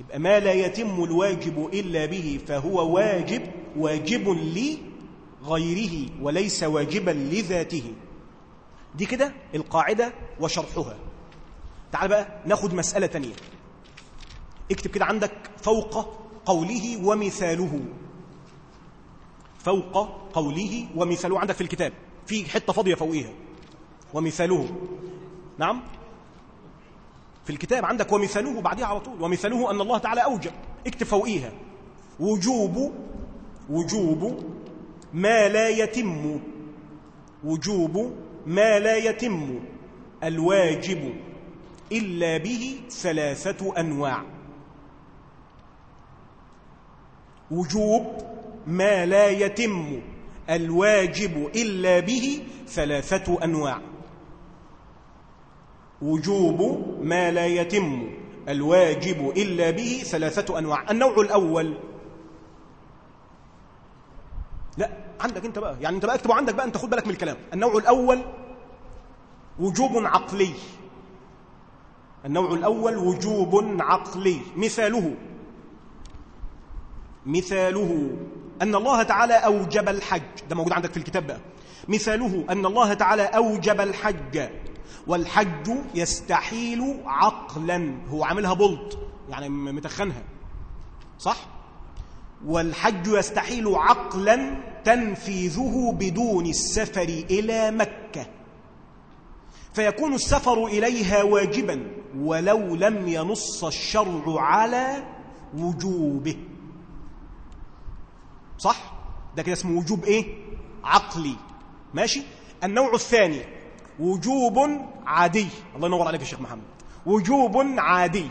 يبقى ما لا يتم الواجب إلا به فهو واجب واجب لغيره وليس واجبا لذاته. دي كده القاعدة وشرحها. تعال بقى ناخد مسألة تانية. اكتب كده عندك فوق قوله ومثاله. فوق قوله ومثاله. عندك في الكتاب في حتة فاضية فوقيها. ومثاله. نعم. في الكتاب عندك ومثاله بعدها على طول. ومثاله أن الله تعالى أوجب. اكتب فوقيها. وجوب وجوب ما لا يتم. وجوب ما لا يتم. الواجب إلا به ثلاثة أنواع. وجوب ما لا يتم الواجب إلا به ثلاثة أنواع. وجوب ما لا يتم الواجب إلا به ثلاثة أنواع. النوع الأول. لا عندك أنت بقى. يعني أنت بقى اكتبه عندك بقى أنت خد بالك من الكلام. النوع الأول وجوب عقلي. النوع الأول وجوب عقلي. مثاله. مثاله أن الله تعالى أوجب الحج. ده موجود عندك في الكتاب بقى. مثاله أن الله تعالى أوجب الحج. والحج يستحيل عقلا. هو عاملها بلط يعني متخنها. صح؟ والحج يستحيل عقلا تنفيذه بدون السفر إلى مكة. فيكون السفر إليها واجبا ولو لم ينص الشرع على وجوبه. صح؟ ده كده اسمه وجوب إيه؟ عقلي. ماشي؟ النوع الثاني وجوب عادي. الله ينور عليك يا شيخ محمد. وجوب عادي.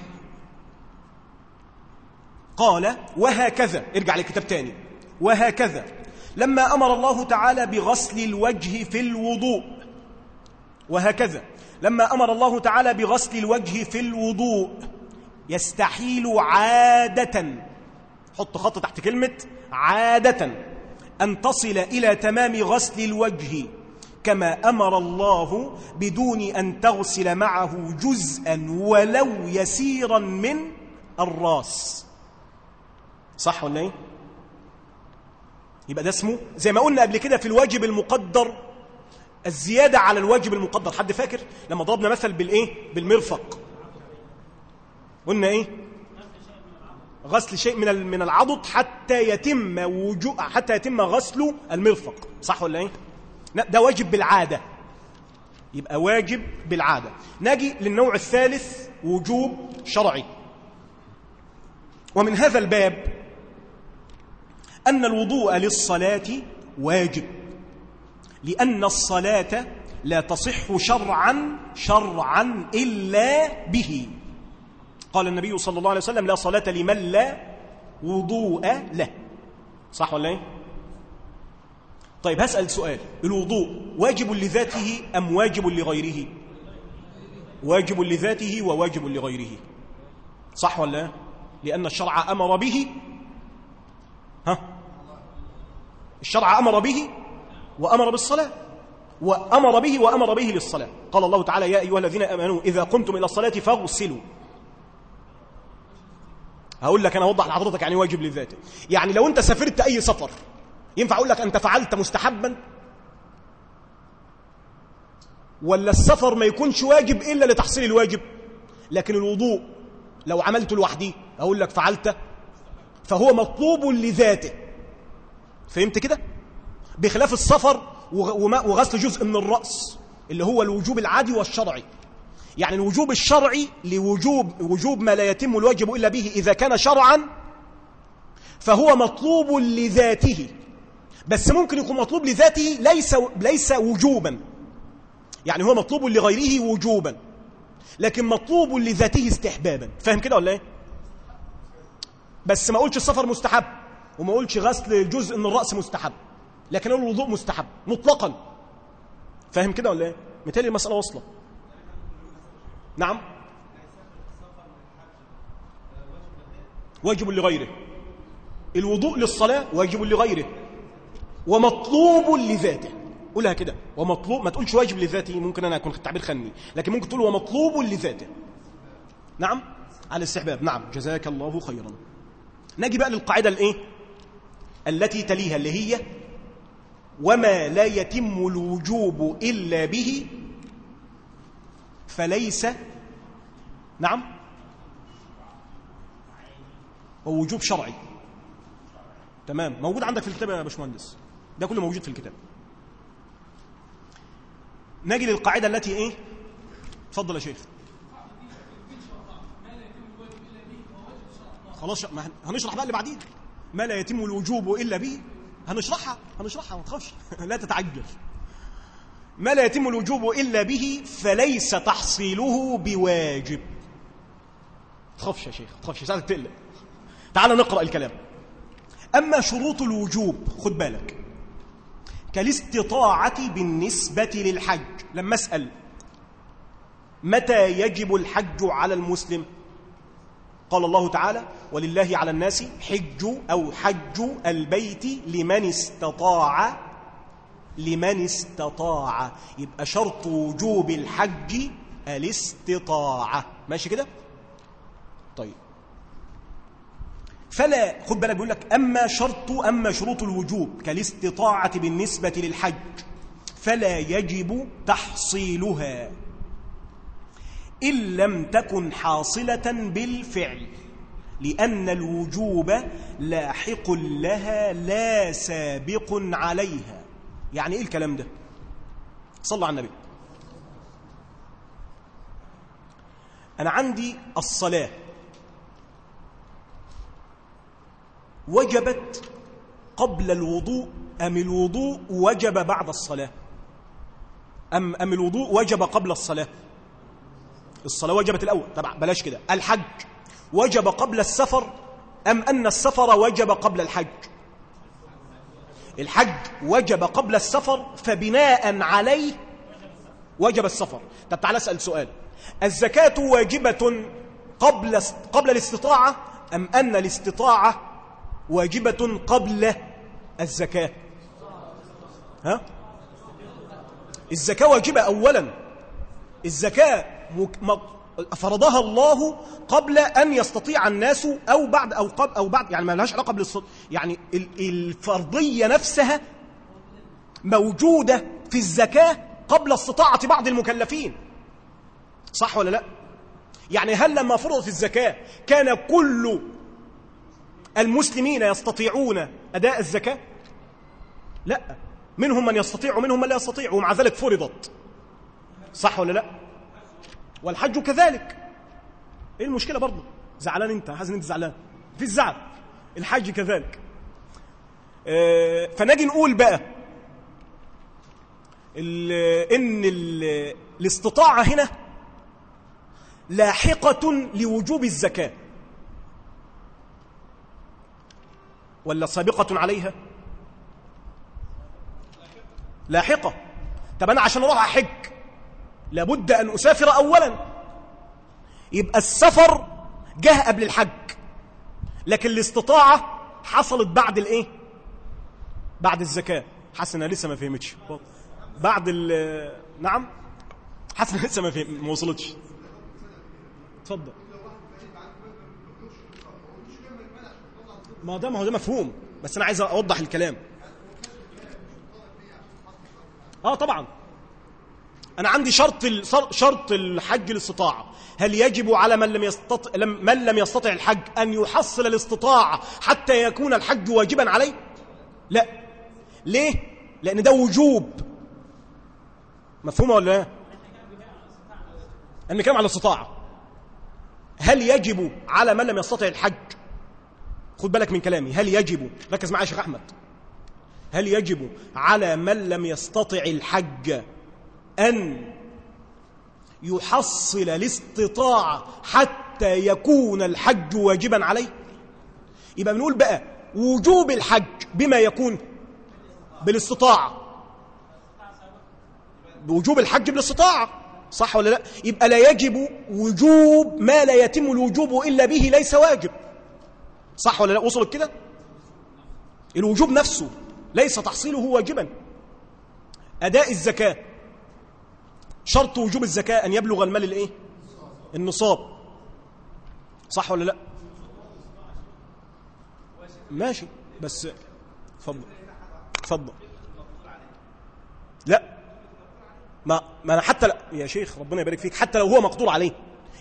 قال وهكذا. ارجع للكتاب تاني. وهكذا. لما أمر الله تعالى بغسل الوجه في الوضوء. وهكذا. لما أمر الله تعالى بغسل الوجه في الوضوء يستحيل عادة حط خط تحت كلمة عادة أن تصل إلى تمام غسل الوجه كما أمر الله بدون أن تغسل معه جزءا ولو يسيرا من الراس. صح ولا إيه؟ يبقى ده اسمه زي ما قلنا قبل كده في الواجب المقدر الزيادة على الواجب المقدر. حد فاكر لما ضربنا مثل بالإيه؟ بالمرفق. قلنا إيه؟ غسل شيء من من العضد حتى يتم وجو حتى يتم غسل المرفق. صح ولا إيه؟ ده واجب بالعادة. يبقى واجب بالعادة. نجي للنوع الثالث وجوب شرعي. ومن هذا الباب أن الوضوء للصلاة واجب. لأن الصلاة لا تصح شرعا شرعا إلا به. قال النبي صلى الله عليه وسلم لا صلاة لمن لا وضوء له. صح ولا إيه؟ طيب هسأل سؤال. الوضوء واجب لذاته أم واجب لغيره؟ واجب لذاته وواجب لغيره. صح ولا إيه؟ لأن الشرع أمر به. ها؟ الشرع أمر به وأمر بالصلاة. وأمر به وأمر به للصلاة. قال الله تعالى يا أيها الذين آمنوا إذا قمتم إلى الصلاة فاغسلوا. هقول لك أنا أوضح لحضرتك يعني واجب لذاته. يعني لو أنت سافرت أي سفر ينفع أقول لك أنت فعلت مستحبا؟ ولا السفر ما يكونش واجب إلا لتحصيل الواجب؟ لكن الوضوء لو عملته لوحدي أقول لك فعلت فهو مطلوب لذاته. فهمت كده؟ بخلاف السفر وغسل جزء من الرأس اللي هو الوجوب العادي والشرعي. يعني الوجوب الشرعي لوجوب وجوب ما لا يتم الواجب إلا به إذا كان شرعا فهو مطلوب لذاته. بس ممكن يكون مطلوب لذاته ليس ليس وجوبا. يعني هو مطلوب لغيره وجوبا لكن مطلوب لذاته استحبابا. فاهم كده ولا إيه؟ بس ما اقولش السفر مستحب وما اقولش غسل جزء من الرأس مستحب لكن الوضوء مستحب مطلقا. فاهم كده ولا إيه؟ مثالي المسألة واصلة. نعم. واجب لغيره. الوضوء للصلاة واجب لغيره. ومطلوب لذاته. قولها كده. ومطلوب ما تقولش واجب لذاته ممكن أنا أكون التعبير خني. لكن ممكن تقول ومطلوب لذاته. نعم؟ على الاستحباب. نعم. جزاك الله خيرا. نجي بقى للقاعدة الإيه؟ التي تليها اللي هي وما لا يتم الوجوب إلا به فليس نعم هو وجوب شرعي. تمام. موجود عندك في الكتاب يا باشمهندس. ده كله موجود في الكتاب. نجي للقاعدة التي إيه؟ اتفضل يا شيخ. خلاص هنشرح بقى اللي بعدين. ما لا يتم الوجوب إلا به. هنشرحها هنشرحها ما تخافش. لا تتعجل. ما لا يتم الوجوب إلا به فليس تحصيله بواجب. تخافش يا شيخ تخافش ساعتك تقلق. تعال نقرأ الكلام. أما شروط الوجوب خد بالك. كالاستطاعة بالنسبة للحج. لما أسأل متى يجب الحج على المسلم؟ قال الله تعالى ولله على الناس حج أو حج البيت لمن استطاع لمن استطاع. يبقى شرط وجوب الحج الاستطاعة. ماشي كده؟ طيب. فلا خد بالك بيقول لك أما شرط أما شروط الوجوب كالاستطاعة بالنسبة للحج فلا يجب تحصيلها إن لم تكن حاصلة بالفعل لأن الوجوب لاحق لها لا سابق عليها. يعني إيه الكلام ده؟ صلى على النبي. أنا عندي الصلاة. وجبت قبل الوضوء أم الوضوء وجب بعد الصلاة؟ أم أم الوضوء وجب قبل الصلاة؟ الصلاة وجبت الأول. طبعا بلاش كده. الحج وجب قبل السفر أم أن السفر وجب قبل الحج؟ الحج وجب قبل السفر فبناء عليه وجب السفر. طب تعال أسأل سؤال. الزكاة واجبة قبل قبل الاستطاعة أم أن الاستطاعة واجبة قبل الزكاة؟ ها؟ الزكاة واجبة اولا. الزكاة فرضها الله قبل أن يستطيع الناس أو بعد أو قبل أو بعد يعني ما لهاش علاقة بالص يعني ال- الفرضية نفسها موجودة في الزكاة قبل استطاعة بعض المكلفين. صح ولا لا؟ يعني هل لما فرضت الزكاة كان كل المسلمين يستطيعون أداء الزكاة؟ لا. منهم من يستطيع ومنهم من لا يستطيع ومع ذلك فرضت. صح ولا لا؟ والحج كذلك. إيه المشكلة برضه؟ زعلان أنت حاسس إن أنت زعلان. في الزعل الحج كذلك. آه، فنجي نقول بقى ال- إن ال- الاستطاعة هنا لاحقة لوجوب الزكاة. ولا سابقة عليها؟ لاحقة. طب أنا عشان أروح أحج لابد أن أسافر أولا. يبقى السفر جه قبل الحج. لكن الاستطاعة حصلت بعد الإيه؟ بعد الزكاة. حسن أنا لسه ما فهمتش. بعد ال نعم. حسن لسه ما فهم ما وصلتش. اتفضل. ما ده ما هو ده مفهوم. بس أنا عايز أوضح الكلام. آه طبعا. أنا عندي شرط شرط الحج الاستطاعة هل يجب على من لم يستطع من لم يستطع الحج أن يحصل الاستطاعة حتى يكون الحج واجبا عليه؟ لا. ليه؟ لأن ده وجوب. مفهومة ولا لا؟ أن كلام على الاستطاعة هل يجب على من لم يستطع الحج؟ خد بالك من كلامي. هل يجب؟ ركز معايا يا شيخ أحمد. هل يجب على من لم يستطع الحج أن يحصل الاستطاعة حتى يكون الحج واجبا عليه. يبقى بنقول بقى وجوب الحج بما يكون بالاستطاعة بوجوب الحج بالاستطاعة صح ولا لا؟ يبقى لا يجب وجوب ما لا يتم الوجوب إلا به ليس واجب. صح ولا لا؟ وصلت كده؟ الوجوب نفسه ليس تحصيله واجبا. أداء الزكاة. شرط وجوب الزكاة أن يبلغ المال الإيه؟ النصاب. صح ولا لا؟ ماشي بس اتفضل اتفضل. لا ما ما أنا حتى لا يا شيخ ربنا يبارك فيك حتى لو هو مقدور عليه.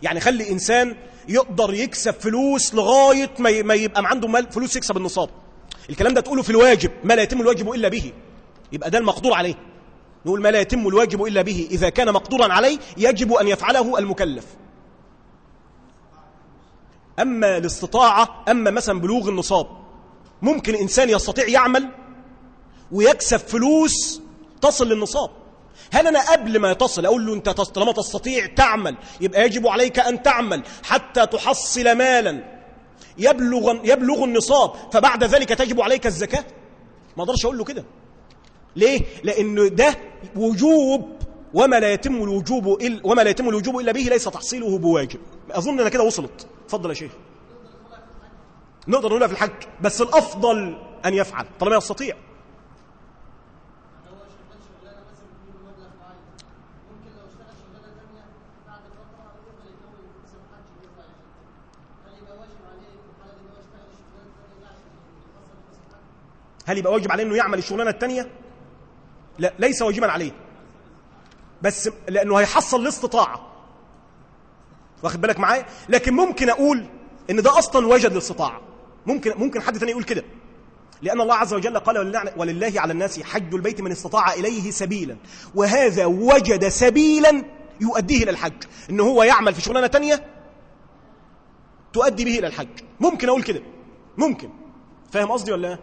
يعني خلي إنسان يقدر يكسب فلوس لغاية ما ما يبقى عنده مال فلوس يكسب النصاب. الكلام ده تقوله في الواجب ما لا يتم الواجب إلا به. يبقى ده المقدور عليه. نقول ما لا يتم الواجب إلا به إذا كان مقدورا عليه يجب أن يفعله المكلف. أما الاستطاعة أما مثلا بلوغ النصاب ممكن إنسان يستطيع يعمل ويكسب فلوس تصل للنصاب. هل أنا قبل ما تصل أقول له أنت طالما تستطيع تعمل يبقى يجب عليك أن تعمل حتى تحصل مالا. يبلغ, يبلغ النصاب فبعد ذلك تجب عليك الزكاة. ما أقدرش أقول له كده. ليه؟ لأن ده وجوب وما لا يتم الوجوب إل وما لا يتم الوجوب إلا به ليس تحصيله بواجب. أظن أنا كده وصلت. اتفضل يا شيخ. نقدر نقولها في الحج بس الأفضل أن يفعل طالما يستطيع. هل يبقى واجب عليه إنه يعمل الشغلانة الثانية لا ليس واجبا عليه. بس لأنه هيحصل الاستطاعه واخد بالك معايا؟ لكن ممكن أقول إن ده أصلا وجد الاستطاعه ممكن ممكن حد ثاني يقول كده. لأن الله عز وجل قال ولله- على الناس حج البيت من استطاع إليه سبيلا. وهذا وجد سبيلا يؤديه إلى الحج. ان هو يعمل في شغلانة ثانية تؤدي به إلى الحج. ممكن أقول كده. ممكن. فاهم قصدي ولا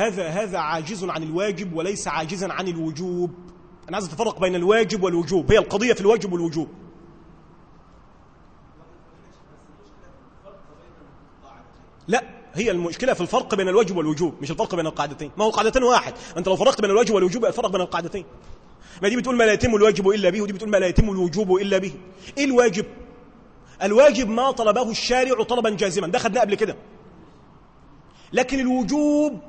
هذا هذا عاجز عن الواجب وليس عاجزا عن الوجوب. أنا عايز أتفرق بين الواجب والوجوب. هي القضية في الواجب والوجوب. لا هي المشكلة في الفرق بين الواجب والوجوب مش الفرق بين القاعدتين. ما هو القاعدتين واحد. أنت لو فرقت بين الواجب والوجوب الفرق بين القاعدتين. ما دي بتقول ما لا يتم الواجب إلا به ودي بتقول ما لا يتم الوجوب إلا به. إيه الواجب؟ الواجب ما طلبه الشارع طلبا جازما. ده خدناه قبل كده. لكن الوجوب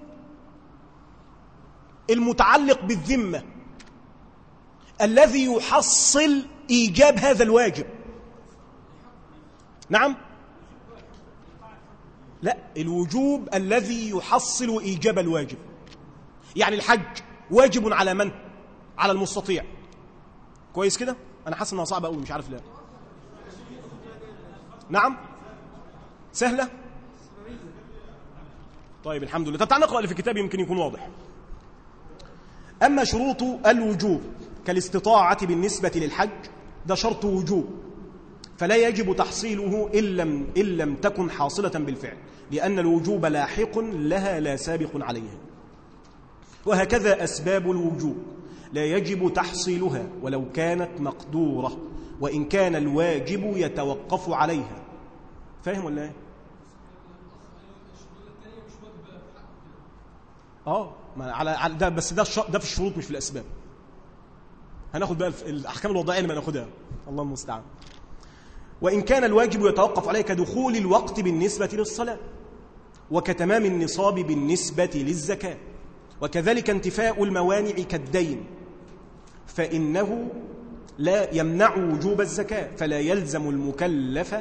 المتعلق بالذمة الذي يحصل إيجاب هذا الواجب. نعم؟ لا الوجوب الذي يحصل إيجاب الواجب. يعني الحج واجب على من؟ على المستطيع. كويس كده؟ أنا حاسس إنها صعبة أوي مش عارف ليه. نعم؟ سهلة؟ طيب الحمد لله. طب تعال نقرأ اللي في الكتاب يمكن يكون واضح. أما شروط الوجوب كالاستطاعة بالنسبة للحج ده شرط وجوب فلا يجب تحصيله إن لم, إن لم تكن حاصلة بالفعل لأن الوجوب لاحق لها لا سابق عليها وهكذا أسباب الوجوب لا يجب تحصيلها ولو كانت مقدورة وإن كان الواجب يتوقف عليها. فاهم ولا إيه؟ آه. على ده بس ده ده في الشروط مش في الأسباب. هناخد بقى الأحكام الوضعية اللي ناخدها الله المستعان. وإن كان الواجب يتوقف عليه كدخول الوقت بالنسبة للصلاة وكتمام النصاب بالنسبة للزكاة وكذلك انتفاء الموانع كالدين فإنه لا يمنع وجوب الزكاة فلا يلزم المكلف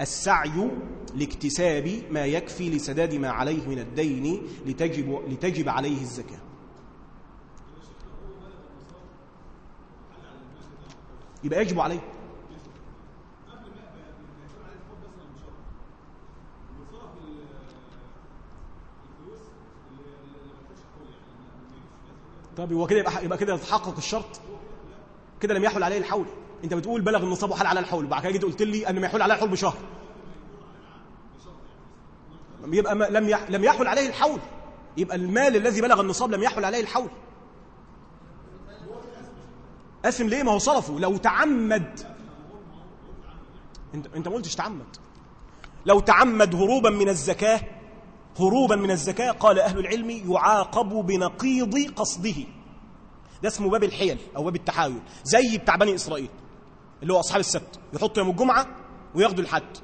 السعي لاكتساب ما يكفي لسداد ما عليه من الدين لتجب, لتجب عليه الزكاة. يبقى يجب عليه. طب هو كده يبقى يبقى كده يتحقق الشرط؟ كده لم يحول عليه الحول. انت بتقول بلغ النصاب وحال على الحول بعد كده جيت قلت لي أن ما يحول عليه الحول بشهر. يبقى لم. لم يحول عليه الحول. يبقى المال الذي بلغ النصاب لم يحول عليه الحول. اسم ليه؟ ما هو صرفه. لو تعمد. انت أنت ما قلتش تعمد. لو تعمد هروبا من الزكاة هروبا من الزكاة قال أهل العلم يعاقب بنقيض قصده. ده اسمه باب الحيل أو باب التحايل. زي بتاع بني إسرائيل اللي هو أصحاب السبت. يحطوا يوم الجمعة وياخدوا الحد.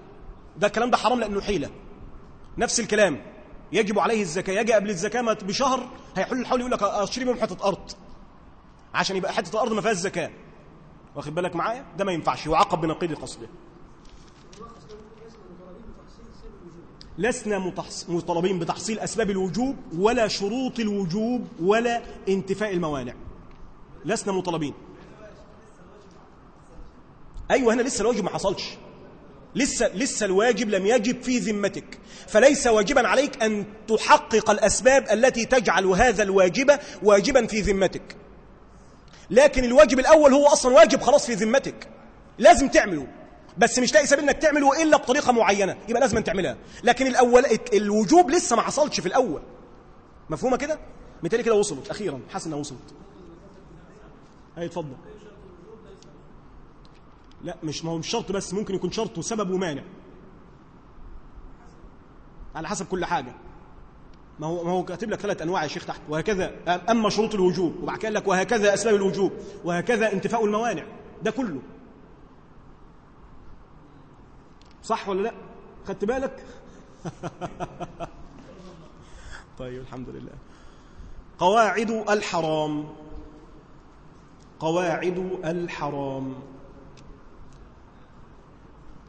ده الكلام ده حرام لأنه حيلة. نفس الكلام. يجب عليه الزكاة يجي قبل الزكاة بشهر هيحل الحول يقول لك أشتري منهم حتة أرض. عشان يبقى حتة الأرض ما فيهاش زكاة. واخد بالك معايا؟ ده ما ينفعش يعاقب بنقيض قصده لسنا. مطالبين بتحصيل أسباب الوجوب ولا شروط الوجوب ولا انتفاء الموانع. لسنا مطالبين. أيوه هنا لسه الواجب ما حصلش. لسه لسه الواجب لم يجب في ذمتك. فليس واجبا عليك أن تحقق الأسباب التي تجعل هذا الواجب واجبا في ذمتك. لكن الواجب الأول هو أصلا واجب خلاص في ذمتك. لازم تعمله. بس مش لاقي سبيل انك تعمله إلا بطريقة معينة. يبقى لازم تعملها. لكن الأول الوجوب لسه ما حصلش في الأول. مفهومة كده؟ مثالي كده وصلت. أخيرا. حاسس إنها وصلت. هاي اتفضل. لا مش ما هو مش شرط بس ممكن يكون شرط وسبب ومانع. على حسب كل حاجة. ما هو ما هو كاتب لك ثلاث أنواع يا شيخ تحت. وهكذا أما شروط الوجوب وبعد كده لك وهكذا أسباب الوجوب وهكذا انتفاء الموانع. ده كله. صح ولا لا؟ خدت بالك؟ طيب الحمد لله. قواعد الحرام. قواعد الحرام.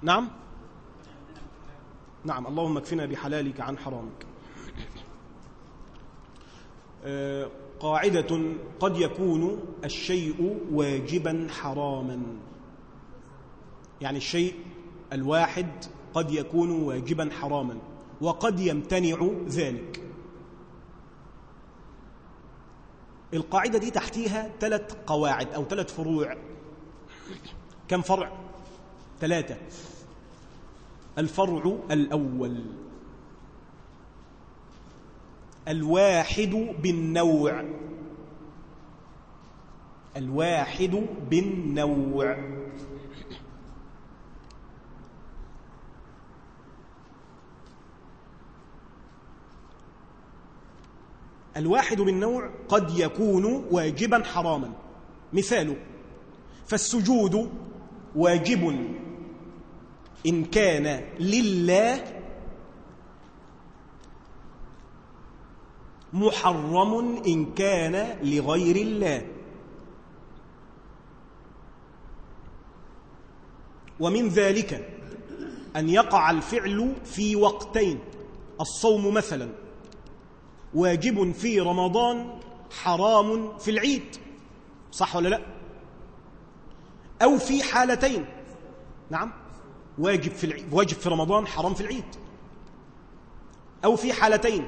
نعم؟ نعم اللهم اكفنا بحلالك عن حرامك. آه قاعدة قد يكون الشيء واجبا حراما. يعني الشيء الواحد قد يكون واجبا حراما وقد يمتنع ذلك. القاعدة دي تحتيها ثلاث قواعد أو ثلاث فروع. كم فرع؟ ثلاثة. الفرع الأول. الواحد بالنوع. الواحد بالنوع. الواحد بالنوع قد يكون واجبا حراما. مثاله. فالسجود واجب. إن كان لله محرم إن كان لغير الله. ومن ذلك أن يقع الفعل في وقتين. الصوم مثلا. واجب في رمضان حرام في العيد. صح ولا لا؟ أو في حالتين. نعم. واجب في العيد واجب في رمضان حرام في العيد. أو في حالتين.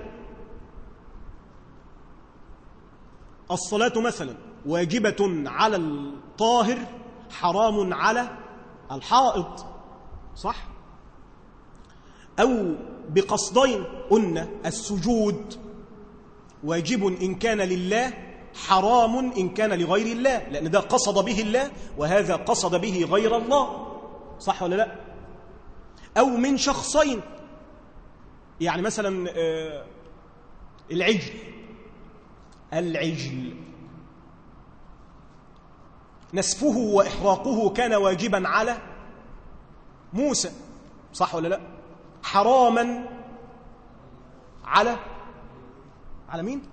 الصلاة مثلا واجبة على الطاهر حرام على الحائط صح؟ أو بقصدين. قلنا السجود واجب إن كان لله حرام إن كان لغير الله. لأن ده قصد به الله وهذا قصد به غير الله. صح ولا لا؟ أو من شخصين. يعني مثلا آه، العجل. العجل. نسفه وإحراقه كان واجبا على موسى. صح ولا لا؟ حراما على على مين؟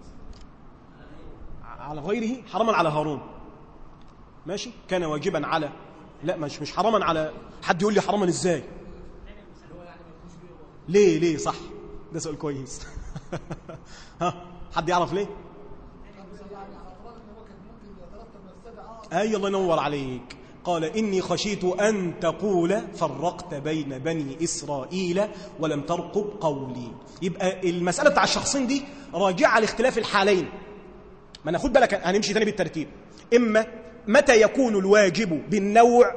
على غيره. حراما على هارون. ماشي؟ كان واجبا على لا مش مش حراما على حد يقول لي حراما إزاي؟ ليه ليه؟ صح. ده سؤال كويس. ها حد يعرف ليه؟ أي الله ينور عليك. قال إني خشيت أن تقول فرقت بين بني إسرائيل ولم ترقب قولي. يبقى المسألة بتاع الشخصين دي راجعة لاختلاف الحالين. ما ناخد بالك هنمشي تاني بالترتيب. إما متى يكون الواجب بالنوع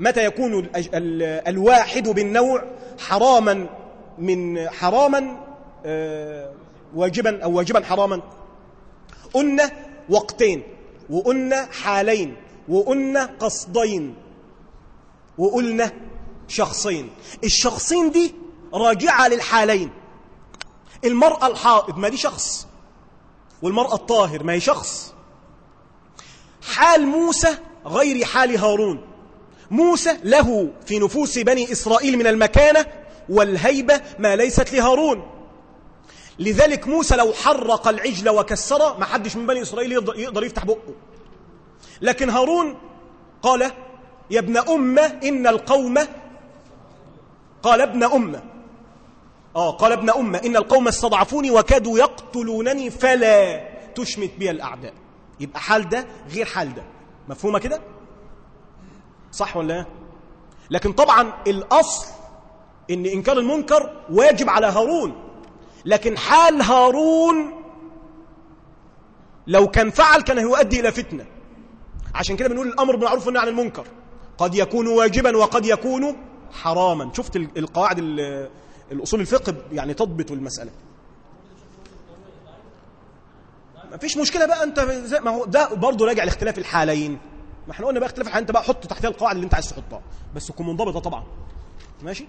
متى يكون ال ال الواحد بالنوع حراما من حراما آه واجبا أو واجبا حراما. قلنا وقتين وقلنا حالين وقلنا قصدين وقلنا شخصين. الشخصين دي راجعة للحالين. المرأة الحائض ما دي شخص والمرأة الطاهر ما هي شخص. حال موسى غير حال هارون. موسى له في نفوس بني إسرائيل من المكانة والهيبة ما ليست لهارون. لذلك موسى لو حرق العجل وكسره ما حدش من بني إسرائيل يقدر يفتح بقه. لكن هارون قال يا ابن أمة إن القوم قال ابن أمة. آه قال ابن أمة إن القوم استضعفوني وكادوا يقتلونني فلا تشمت بي الأعداء. يبقى حال ده غير حال ده. مفهومة كده؟ صح ولا لكن طبعا الأصل إن إنكار المنكر واجب على هارون. لكن حال هارون لو كان فعل كان يؤدي إلى فتنة. عشان كده بنقول الأمر بالمعروف والنهي عن المنكر. قد يكون واجبا وقد يكون حراما. شفت القواعد الأصول الفقه يعني تضبط المسألة. ما فيش مشكلة بقى أنت زي ما هو ده برضه راجع لاختلاف الحالين. ما إحنا قلنا بقى اختلاف الحالين أنت بقى حط تحتها القواعد اللي أنت عايز تحطها. بس تكون منضبطة طبعا. ماشي؟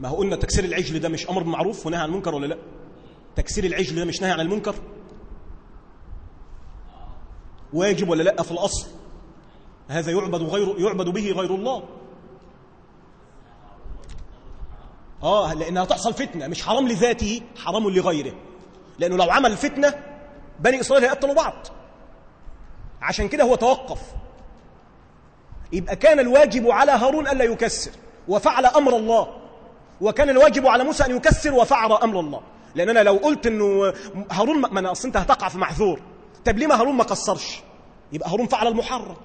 ما هو قلنا تكسير العجل ده مش أمر بالمعروف ونهي عن المنكر ولا لا؟ تكسير العجل ده مش نهي عن المنكر؟ واجب ولا لا في الأصل؟ هذا يعبد غير يعبد به غير الله. آه لأنها تحصل فتنة مش حرام لذاته حرام لغيره. لأنه لو عمل فتنة بني إسرائيل هيقتلوا بعض. عشان كده هو توقف. يبقى كان الواجب على هارون ألا يكسر وفعل أمر الله. وكان الواجب على موسى أن يكسر وفعل أمر الله. لأن أنا لو قلت أنه هارون ما أنا أصل أنت هتقع في محذور طب ليه ما هارون ما قصرش يبقى هارون فعل المحرم.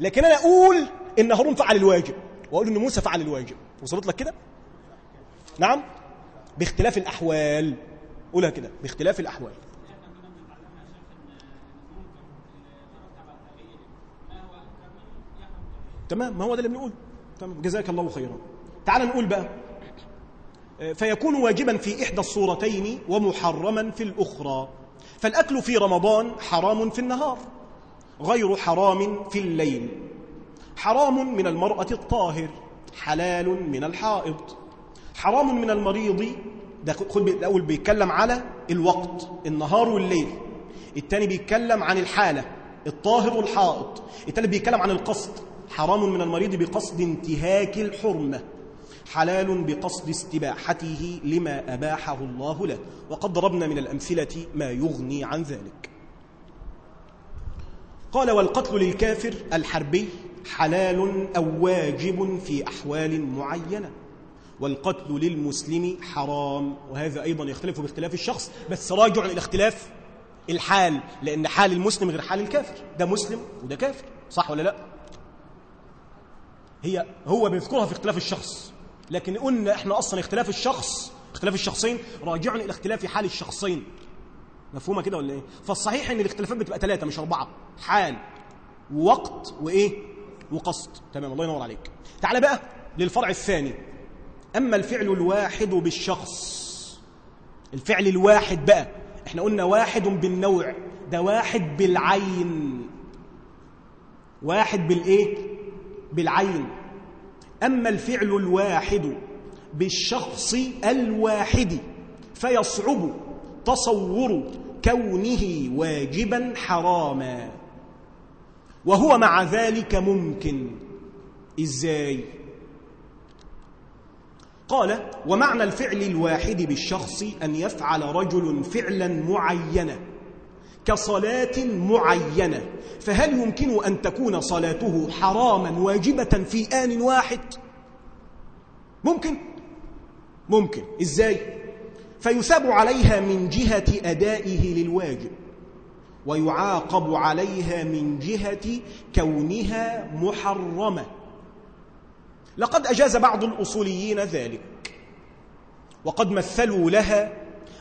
لكن أنا أقول إن هارون فعل الواجب. وأقول إن موسى فعل الواجب. وصلت لك كده؟ نعم؟ باختلاف الأحوال. قولها كده. باختلاف الأحوال. تمام؟ ما هو ده اللي بنقول. تمام. جزاك الله خيرا. تعال نقول بقى. فيكون واجبا في إحدى الصورتين ومحرما في الأخرى. فالأكل في رمضان حرام في النهار غير حرام في الليل. حرام من المرأة الطاهر حلال من الحائض. حرام من المريض ده خد الأول بيتكلم على الوقت النهار والليل. الثاني بيتكلم عن الحالة الطاهر والحائط الثالث بيتكلم عن القصد. حرام من المريض بقصد انتهاك الحرمة. حلال بقصد استباحته لما أباحه الله له. وقد ضربنا من الأمثلة ما يغني عن ذلك. قال والقتل للكافر الحربي حلال أو واجب في أحوال معينة. والقتل للمسلم حرام. وهذا أيضا يختلف باختلاف الشخص بس راجع إلى اختلاف الحال لأن حال المسلم غير حال الكافر. ده مسلم وده كافر صح ولا لا؟ هي هو بيذكرها في اختلاف الشخص. لكن قلنا إحنا أصلا اختلاف الشخص اختلاف الشخصين راجع إلى اختلاف حال الشخصين. مفهومة كده ولا إيه؟ فالصحيح إن الاختلافات بتبقى ثلاثة مش أربعة. حال ووقت وإيه؟ وقصد. تمام الله ينور عليك. تعال بقى للفرع الثاني. أما الفعل الواحد بالشخص الفعل الواحد بقى. إحنا قلنا واحد بالنوع ده واحد بالعين. واحد بالإيه؟ بالعين. أما الفعل الواحد بالشخص الواحد فيصعب تصور كونه واجبا حراما. وهو مع ذلك ممكن. إزاي؟ قال ومعنى الفعل الواحد بالشخص أن يفعل رجل فعلا معينا. كصلاة معينة فهل يمكن أن تكون صلاته حراما واجبة في آن واحد؟ ممكن. ممكن. إزاي؟ فيثاب عليها من جهة أدائه للواجب ويعاقب عليها من جهة كونها محرمة. لقد أجاز بعض الأصوليين ذلك وقد مثلوا لها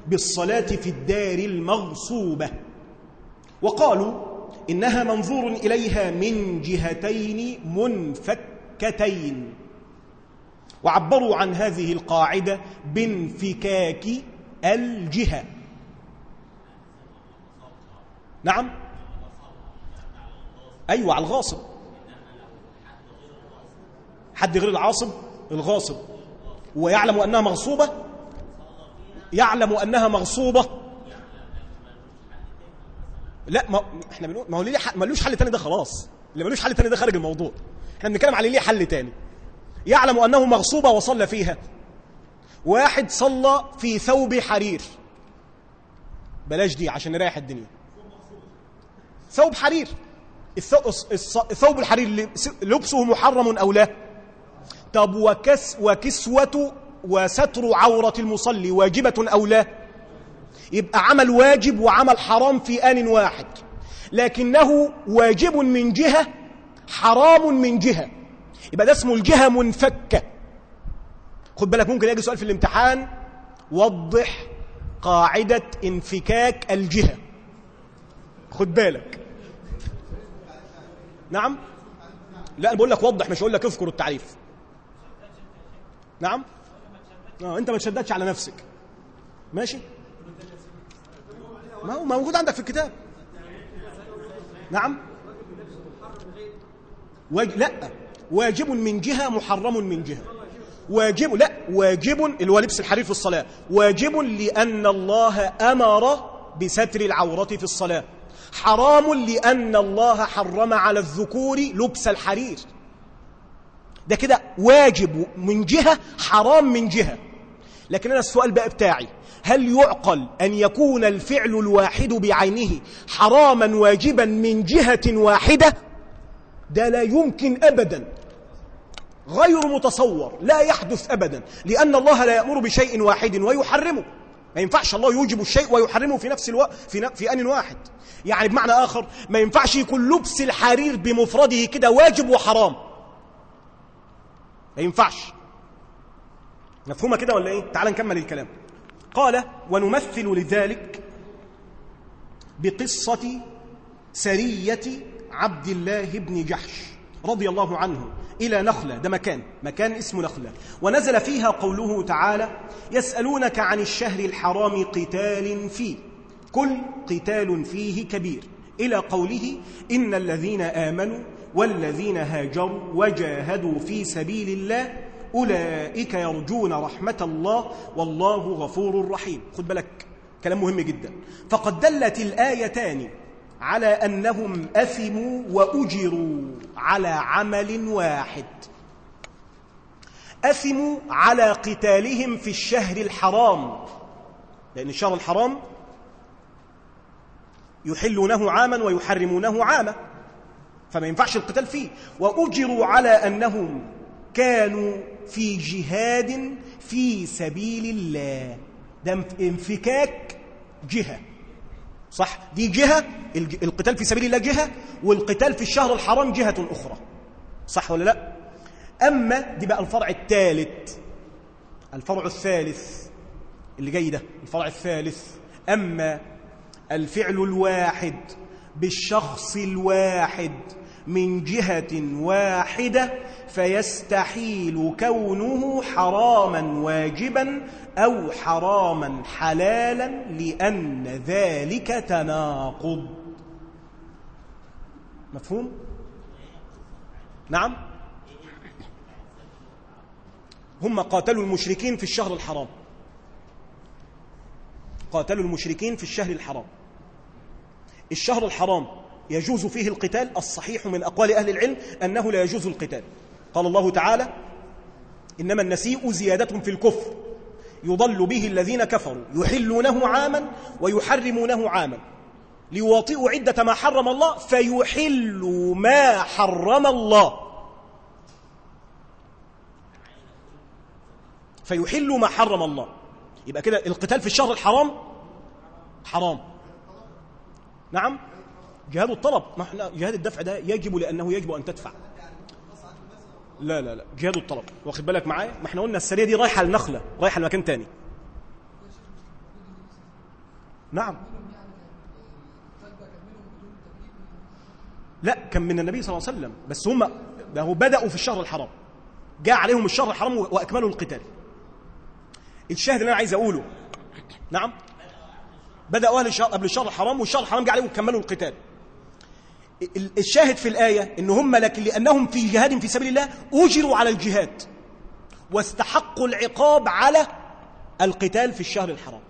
بالصلاة في الدار المغصوبة. وقالوا إنها منظور إليها من جهتين منفكتين. وعبروا عن هذه القاعدة بانفكاك الجهة. نعم؟ أيوة على الغاصب. حد غير العاصب؟ الغاصب. ويعلم أنها مغصوبة؟ يعلم أنها مغصوبة. لا ما إحنا بنقول ما هو ليه ملوش حل تاني ده خلاص. اللي ملوش حل تاني ده خارج الموضوع. إحنا بنتكلم على ليه حل تاني. يعلم أنه مغصوبة وصلى فيها. واحد صلى في ثوب حرير. بلاش دي عشان نريح الدنيا. ثوب حرير. الثوب الحرير لبسه محرم أو لا. طب وكس وكسوة وستر عورة المصلي واجبة أو لا؟ يبقى عمل واجب وعمل حرام في آن واحد. لكنه واجب من جهة حرام من جهة. يبقى ده اسمه الجهة منفكة. خد بالك ممكن يجي سؤال في الامتحان وضح قاعدة انفكاك الجهة. خد بالك. نعم؟ لا أنا بقول لك وضح مش هقول لك اذكر التعريف. نعم؟ آه أنت ما تشددش على نفسك. ماشي؟ ما هو موجود عندك في الكتاب. نعم. واج... لا. واجب من جهة محرم من جهة. واجب لا. واجب اللي هو لبس الحرير في الصلاة. واجب لأن الله أمر بستر العورة في الصلاة. حرام لأن الله حرم على الذكور لبس الحرير. ده كده واجب من جهة حرام من جهة. لكن أنا السؤال بقى بتاعي. هل يعقل أن يكون الفعل الواحد بعينه حراما واجبا من جهة واحدة؟ ده لا يمكن أبدا. غير متصور لا يحدث أبدا لأن الله لا يأمر بشيء واحد ويحرمه. ما ينفعش الله يوجب الشيء ويحرمه في نفس الوقت في, في آن واحد. يعني بمعنى آخر ما ينفعش يكون لبس الحرير بمفرده كده واجب وحرام. ما ينفعش. مفهومة كده ولا إيه؟ تعال نكمل الكلام. قال ونمثل لذلك بقصة سرية عبد الله بن جحش رضي الله عنه إلى نخلة ده مكان مكان اسمه نخلة. ونزل فيها قوله تعالى يسألونك عن الشهر الحرام قتال فيه كل قتال فيه كبير. إلى قوله إن الذين آمنوا والذين هاجروا وجاهدوا في سبيل الله أولئك يرجون رحمة الله والله غفور رحيم. خد بالك كلام مهم جدا. فقد دلت الآيتان على أنهم أثموا وأجروا على عمل واحد. أثموا على قتالهم في الشهر الحرام لأن الشهر الحرام يحلونه عاما ويحرمونه عاما فما ينفعش القتال فيه. وأجروا على أنهم كانوا في جهاد في سبيل الله. ده انفكاك جهة. صح؟ دي جهة القتال في سبيل الله جهة والقتال في الشهر الحرام جهة أخرى. صح ولا لا؟ أما دي بقى الفرع الثالث. الفرع الثالث. اللي جاي ده الفرع الثالث. أما الفعل الواحد بالشخص الواحد. من جهة واحدة فيستحيل كونه حراما واجبا أو حراما حلالا لأن ذلك تناقض. مفهوم؟ نعم. هم قاتلوا المشركين في الشهر الحرام. قاتلوا المشركين في الشهر الحرام. الشهر الحرام يجوز فيه القتال الصحيح من أقوال أهل العلم أنه لا يجوز القتال. قال الله تعالى إنما النسيء زيادة في الكفر. يضل به الذين كفروا يحلونه عاما ويحرمونه عاما. ليواطئوا عدة ما حرم الله فيحلوا ما حرم الله. فيحلوا ما حرم الله. يبقى كده القتال في الشهر الحرام؟ حرام. نعم؟ جهاد الطلب. ما إحنا جهاد الدفع ده يجب لأنه يجب أن تدفع. لا لا لا. جهاد الطلب. واخد بالك معايا؟ ما إحنا قلنا السرية دي رايحة لنخله رايحة لمكان تاني. نعم. لا كان من النبي صلى الله عليه وسلم. بس هم ده هو بدأوا في الشهر الحرام. جاء عليهم الشهر الحرام وأكملوا القتال. الشاهد اللي أنا عايز أقوله. نعم. بدأوا أهل الشهر قبل الشهر الحرام والشهر الحرام جه عليهم وكملوا القتال. الشاهد في الآية إن هم لكن لأنهم في جهاد في سبيل الله أجروا على الجهاد واستحقوا العقاب على القتال في الشهر الحرام.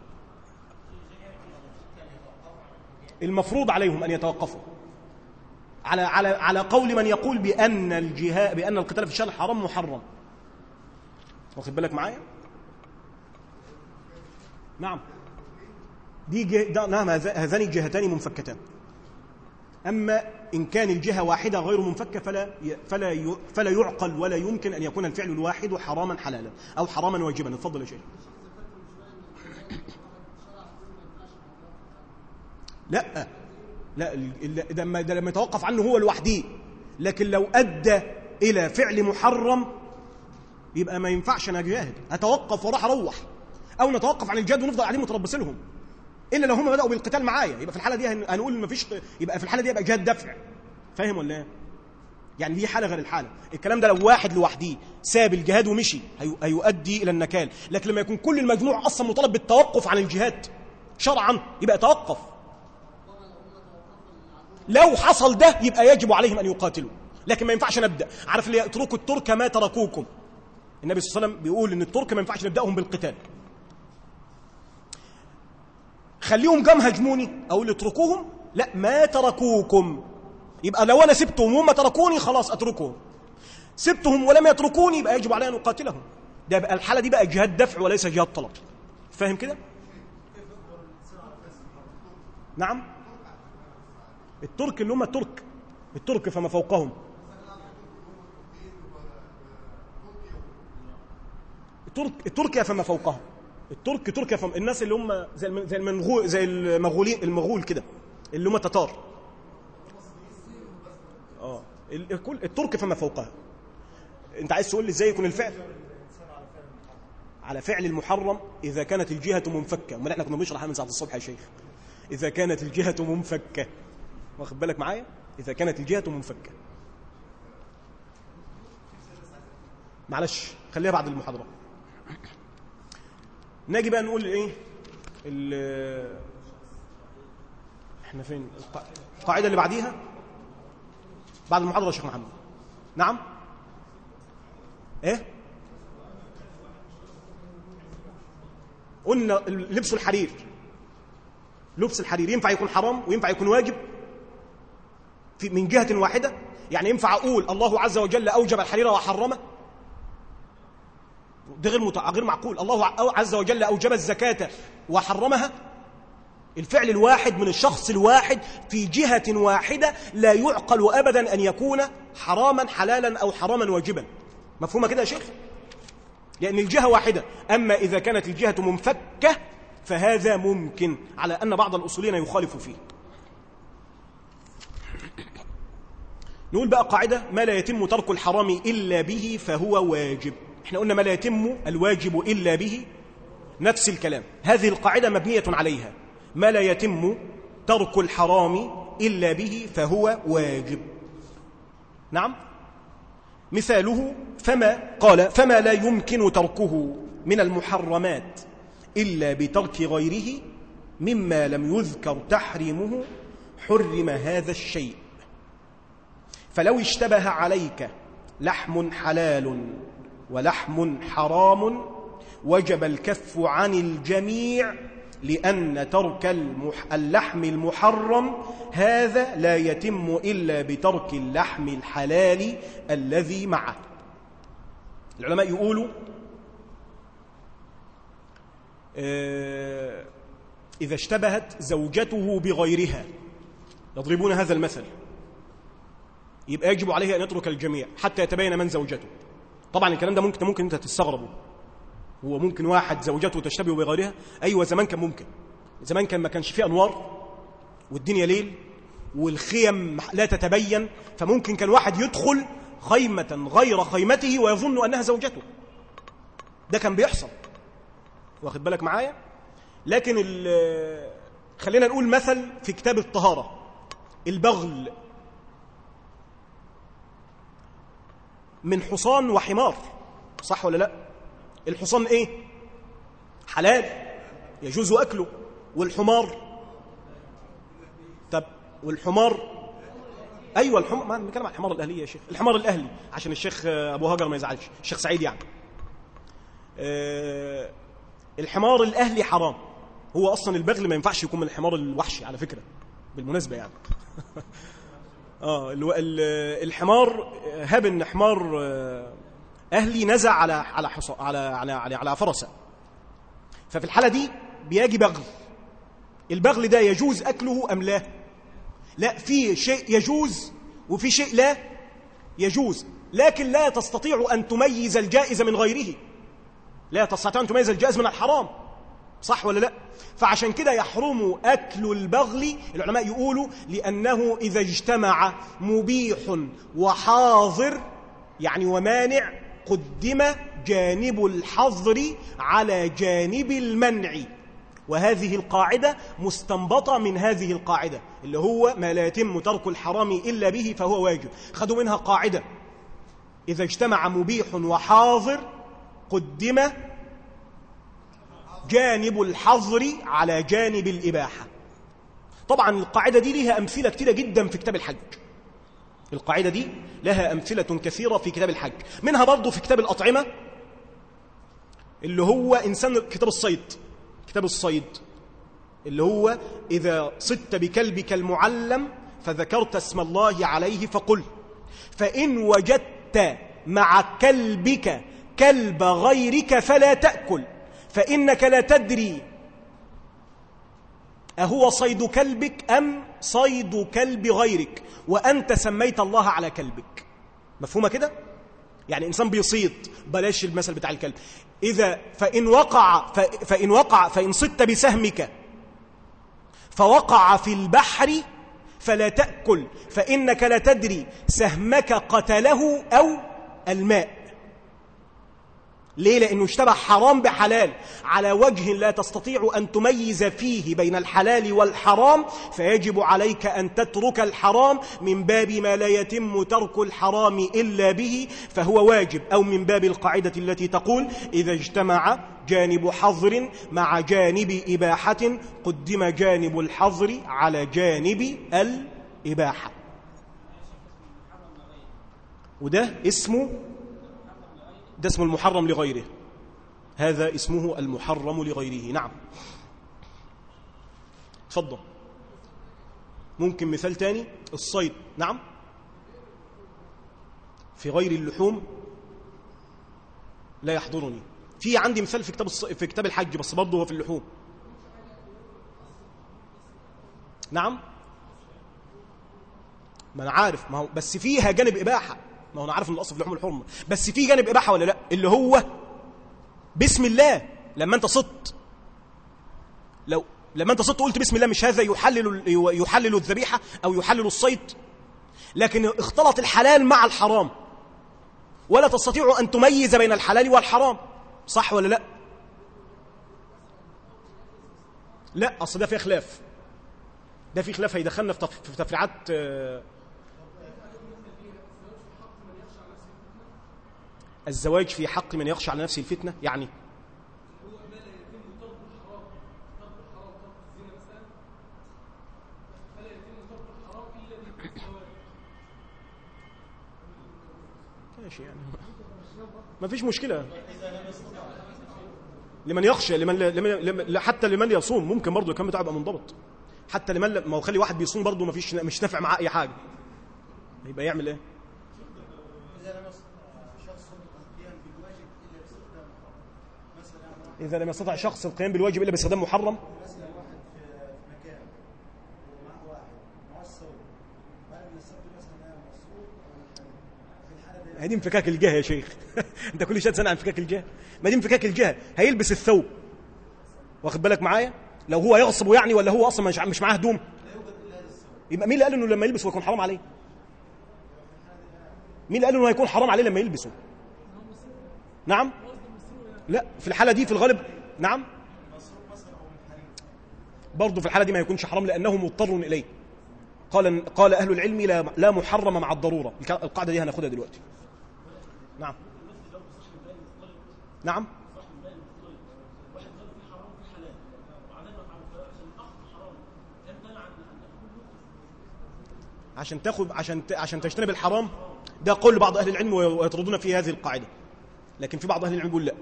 المفروض عليهم أن يتوقفوا على على على قول من يقول بأن الجهاد بأن القتال في الشهر الحرام محرم. واخد بالك معايا؟ نعم. دي جه... نعم هذان الجهتان منفكتان. أما إن كان الجهة واحدة غير منفكة فلا فلا فلا يعقل ولا يمكن أن يكون الفعل الواحد حراما حلالا أو حراما واجبا. اتفضل يا شيخ. لا لا ده لما ده لما يتوقف عنه هو لوحده. لكن لو أدى إلى فعل محرم يبقى ما ينفعش أنا أجاهد. أتوقف وراح أروح. أو نتوقف عن الجهاد ونفضل قاعدين متربصين لهم. إلا لو هم بدأوا بالقتال معايا. يبقى في الحالة دي هنقول ما فيش يبقى في الحالة دي يبقى جهاد دفع. فاهم ولا إيه؟ يعني دي حالة غير الحالة. الكلام ده لو واحد لوحده ساب الجهاد ومشي هيؤدي إلى النكال. لكن لما يكون كل المجموع أصلا مطالب بالتوقف عن الجهاد شرعا يبقى توقف. لو حصل ده يبقى يجب عليهم أن يقاتلوا. لكن ما ينفعش نبدأ. عارف اللي اتركوا الترك ما تركوكم. النبي صلى الله عليه وسلم بيقول إن الترك ما ينفعش نبدأهم بالقتال. خليهم جم هجموني أقول اتركوهم؟ لا ما تركوكم. يبقى لو أنا سبتهم وهم تركوني خلاص أتركهم. سبتهم ولم يتركوني يبقى يجب علي أن اقاتلهم ده بقى الحالة دي بقى جهاد دفع وليس جهاد طلب. فاهم كده؟ نعم. الترك اللي هم الترك. الترك فما فوقهم. الترك التركيا فما فوقهم. الترك تركيا فم الناس اللي هم زي المنغول زي المغولين المغول كده اللي هم تتار. آه. الترك فما فوقها. أنت عايز تقول لي إزاي يكون الفعل؟ على فعل المحرم إذا كانت الجهة منفكة. أمال إحنا كنا بنشرح من ساعة الصبح يا شيخ. إذا كانت الجهة منفكة. واخد بالك معايا؟ إذا كانت الجهة منفكة. معلش خليها بعد المحاضرة. نجي بقى نقول إيه؟ إحنا فين؟ القاعدة اللي بعديها؟ بعد المحاضرة يا شيخ محمد. نعم؟ إيه؟ قلنا لبس الحرير. لبس الحرير. ينفع يكون حرام وينفع يكون واجب؟ في من جهة واحدة. يعني ينفع أقول الله عز وجل أوجب الحرير وحرمه ده غير. غير معقول. الله عز وجل أوجب الزكاة وحرمها. الفعل الواحد من الشخص الواحد في جهة واحدة لا يعقل أبدا أن يكون حراما حلالا أو حراما واجبا. مفهومة كده يا شيخ؟ لأن الجهة واحدة. أما إذا كانت الجهة منفكة فهذا ممكن على أن بعض الأصولين يخالف فيه. نقول بقى قاعدة ما لا يتم ترك الحرام إلا به فهو واجب. إحنا قلنا ما لا يتم الواجب إلا به نفس الكلام. هذه القاعدة مبنية عليها. ما لا يتم ترك الحرام إلا به فهو واجب. نعم؟ مثاله فما قال فما لا يمكن تركه من المحرمات إلا بترك غيره مما لم يذكر تحريمه حرم هذا الشيء. فلو اشتبه عليك لحم حلال ولحم حرام وجب الكف عن الجميع لأن ترك اللحم المحرم هذا لا يتم إلا بترك اللحم الحلال الذي معه. العلماء يقولوا آه، إذا اشتبهت زوجته بغيرها. يضربون هذا المثل. يبقى يجب عليه أن يترك الجميع حتى يتبين من زوجته. طبعا الكلام ده ممكن ممكن أنت تستغربه. هو ممكن واحد زوجته تشتبه بغيرها. أيوة زمان كان ممكن. زمان كان ما كانش فيه أنوار والدنيا ليل والخيم لا تتبين. فممكن كان واحد يدخل خيمة غير خيمته ويظن أنها زوجته. ده كان بيحصل. واخد بالك معايا؟ لكن خلينا نقول مثل في كتاب الطهارة. البغل من حصان وحمار. صح ولا لا؟ الحصان إيه؟ حلال يجوز أكله. والحمار؟ طب والحمار؟ أيوه الحمار ما بنتكلم عن الحمار الأهلي يا شيخ. الحمار الأهلي عشان الشيخ أبو هاجر ما يزعلش. الشيخ سعيد يعني. أه الحمار الأهلي حرام. هو أصلا البغل ما ينفعش يكون من الحمار الوحشي على فكرة. بالمناسبة يعني. آه الحمار هاب إن حمار أهلي نزع على على حص... على على على, على فرسه. ففي الحالة دي بيجي بغل. البغل ده يجوز أكله أم لا؟ لا في شيء يجوز وفي شيء لا يجوز. لكن لا تستطيع أن تميز الجائز من غيره. لا تستطيع أن تميز الجائز من الحرام. صح ولا لا؟ فعشان كده يحرم أكل البغل العلماء يقولوا لأنه إذا اجتمع مبيح وحاضر يعني ومانع قدم جانب الحظر على جانب المنع. وهذه القاعدة مستنبطة من هذه القاعدة اللي هو ما لا يتم ترك الحرام إلا به فهو واجب. خدوا منها قاعدة. إذا اجتمع مبيح وحاضر قدم جانب الحظر على جانب الإباحة. طبعا القاعدة دي لها أمثلة كثيرة جدا في كتاب الحج. القاعدة دي لها أمثلة كثيرة في كتاب الحج. منها برضو في كتاب الأطعمة اللي هو إنسان كتاب الصيد كتاب الصيد اللي هو إذا صدت بكلبك المعلم فذكرت اسم الله عليه فقل. فإن وجدت مع كلبك كلب غيرك فلا تأكل. فإنك لا تدري أهو صيد كلبك أم صيد كلب غيرك؟ وأنت سميت الله على كلبك. مفهومة كده؟ يعني إنسان بيصيد بلاش المثل بتاع الكلب. إذا فإن وقع فإن وقع فإن صدت بسهمك فوقع في البحر فلا تأكل فإنك لا تدري سهمك قتله أو الماء. ليه؟ لأنه اشتبه حرام بحلال. على وجه لا تستطيع أن تميز فيه بين الحلال والحرام فيجب عليك أن تترك الحرام من باب ما لا يتم ترك الحرام إلا به فهو واجب. أو من باب القاعدة التي تقول إذا اجتمع جانب حظر مع جانب إباحة قدم جانب الحظر على جانب الإباحة. وده اسمه ده اسمه المحرم لغيره. هذا اسمه المحرم لغيره. نعم. تفضل ممكن مثال تاني؟ الصيد. نعم. في غير اللحوم لا يحضرني. في عندي مثال في كتاب الص... في كتاب الحج بس برضه هو في اللحوم. نعم. ما أنا عارف. ما هو بس فيها جانب إباحة. ما هو أنا عارف إن الأصل في اللحوم الحرمه بس في جانب إباحة ولا لأ؟ اللي هو بسم الله. لما أنت صدت. لو لما أنت صدت قلت بسم الله مش هذا يحلل يحلل الذبيحة أو يحلل الصيد. لكن اختلط الحلال مع الحرام. ولا تستطيع أن تميز بين الحلال والحرام. صح ولا لأ؟ لأ أصل ده في خلاف. ده في خلاف هيدخلنا في تف- في تفريعات الزواج في حق من يخشى على نفسه الفتنة؟ يعني ماشي يعني. ما فيش مشكلة. لمن يخشى لمن, لمن, حتى لمن يصوم ممكن برضه الكلام بتاعه يبقى منضبط. حتى لمن ما هو خلي واحد بيصوم برضه ما فيش مش نافع معاه أي حاجة. يبقى يعمل إيه؟ إذا لم يستطع شخص القيام بالواجب إلا باستخدام محرم؟ هذه انفكاك الجهه يا شيخ. أنت كل شوية تسأل عن انفكاك الجهه ما دي انفكاك الجهه هيلبس الثوب. واخد بالك معايا؟ لو هو يغصب يعني ولا هو أصلا مش مش معاه هدوم. يبقى مين اللي قال إنه لما يلبسه يكون حرام عليه؟ مين اللي قال إنه هيكون حرام عليه لما يلبسه؟ نعم؟ لا في الحالة دي في الغالب نعم. برضه في الحالة دي ما يكونش حرام لأنه مضطر إليه. قال قال أهل العلم لا لا محرم مع الضرورة. القاعدة دي هناخدها دلوقتي. نعم. نعم. عشان تاخذ عشان عشان تجتنب الحرام ده قول بعض أهل العلم وي- ويطردون في هذه القاعدة. لكن في بعض أهل العلم يقول لا.